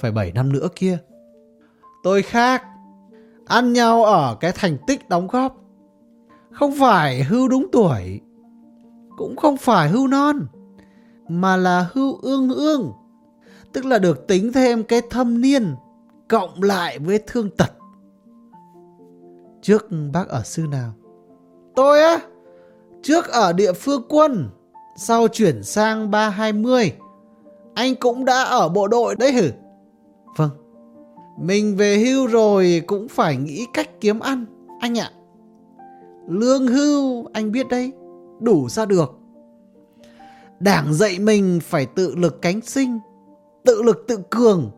phải 7 năm nữa kia. Tôi khác, ăn nhau ở cái thành tích đóng góp. Không phải hưu đúng tuổi, cũng không phải hưu non, mà là hưu ương ương. Tức là được tính thêm cái thâm niên cộng lại với thương tật. Trước bác ở sư nào? Tôi á, trước ở địa phương quân, sau chuyển sang 320. Anh cũng đã ở bộ đội đấy hử? Vâng. Mình về hưu rồi cũng phải nghĩ cách kiếm ăn, anh ạ. Lương hưu, anh biết đấy, đủ ra được. Đảng dạy mình phải tự lực cánh sinh, tự lực tự cường.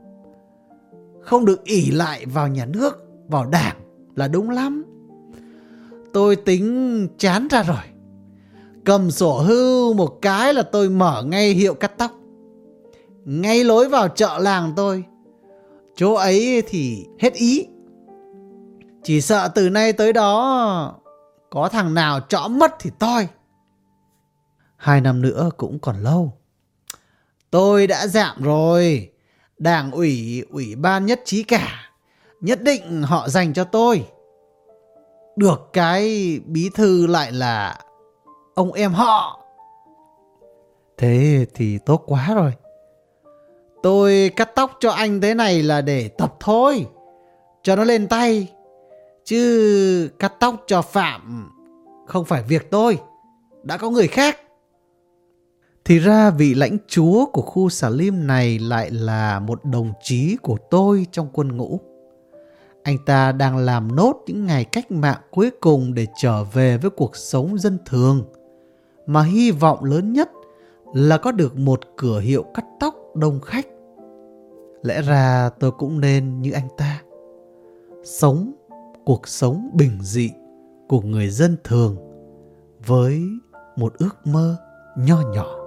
Không được ỉ lại vào nhà nước, vào đảng là đúng lắm. Tôi tính chán ra rồi. Cầm sổ hưu một cái là tôi mở ngay hiệu cắt tóc. Ngay lối vào chợ làng tôi. Chỗ ấy thì hết ý. Chỉ sợ từ nay tới đó có thằng nào trõ mất thì toi. Hai năm nữa cũng còn lâu. Tôi đã giảm rồi. Đảng ủy, ủy ban nhất trí cả. Nhất định họ dành cho tôi. Được cái bí thư lại là ông em họ. Thế thì tốt quá rồi. Tôi cắt tóc cho anh thế này là để tập thôi. Cho nó lên tay. Chứ cắt tóc cho Phạm không phải việc tôi. Đã có người khác. Thì ra vị lãnh chúa của khu xà lim này lại là một đồng chí của tôi trong quân ngũ. Anh ta đang làm nốt những ngày cách mạng cuối cùng để trở về với cuộc sống dân thường. Mà hy vọng lớn nhất là có được một cửa hiệu cắt tóc đông khách. Lẽ ra tôi cũng nên như anh ta. Sống cuộc sống bình dị của người dân thường với một ước mơ nho nhỏ.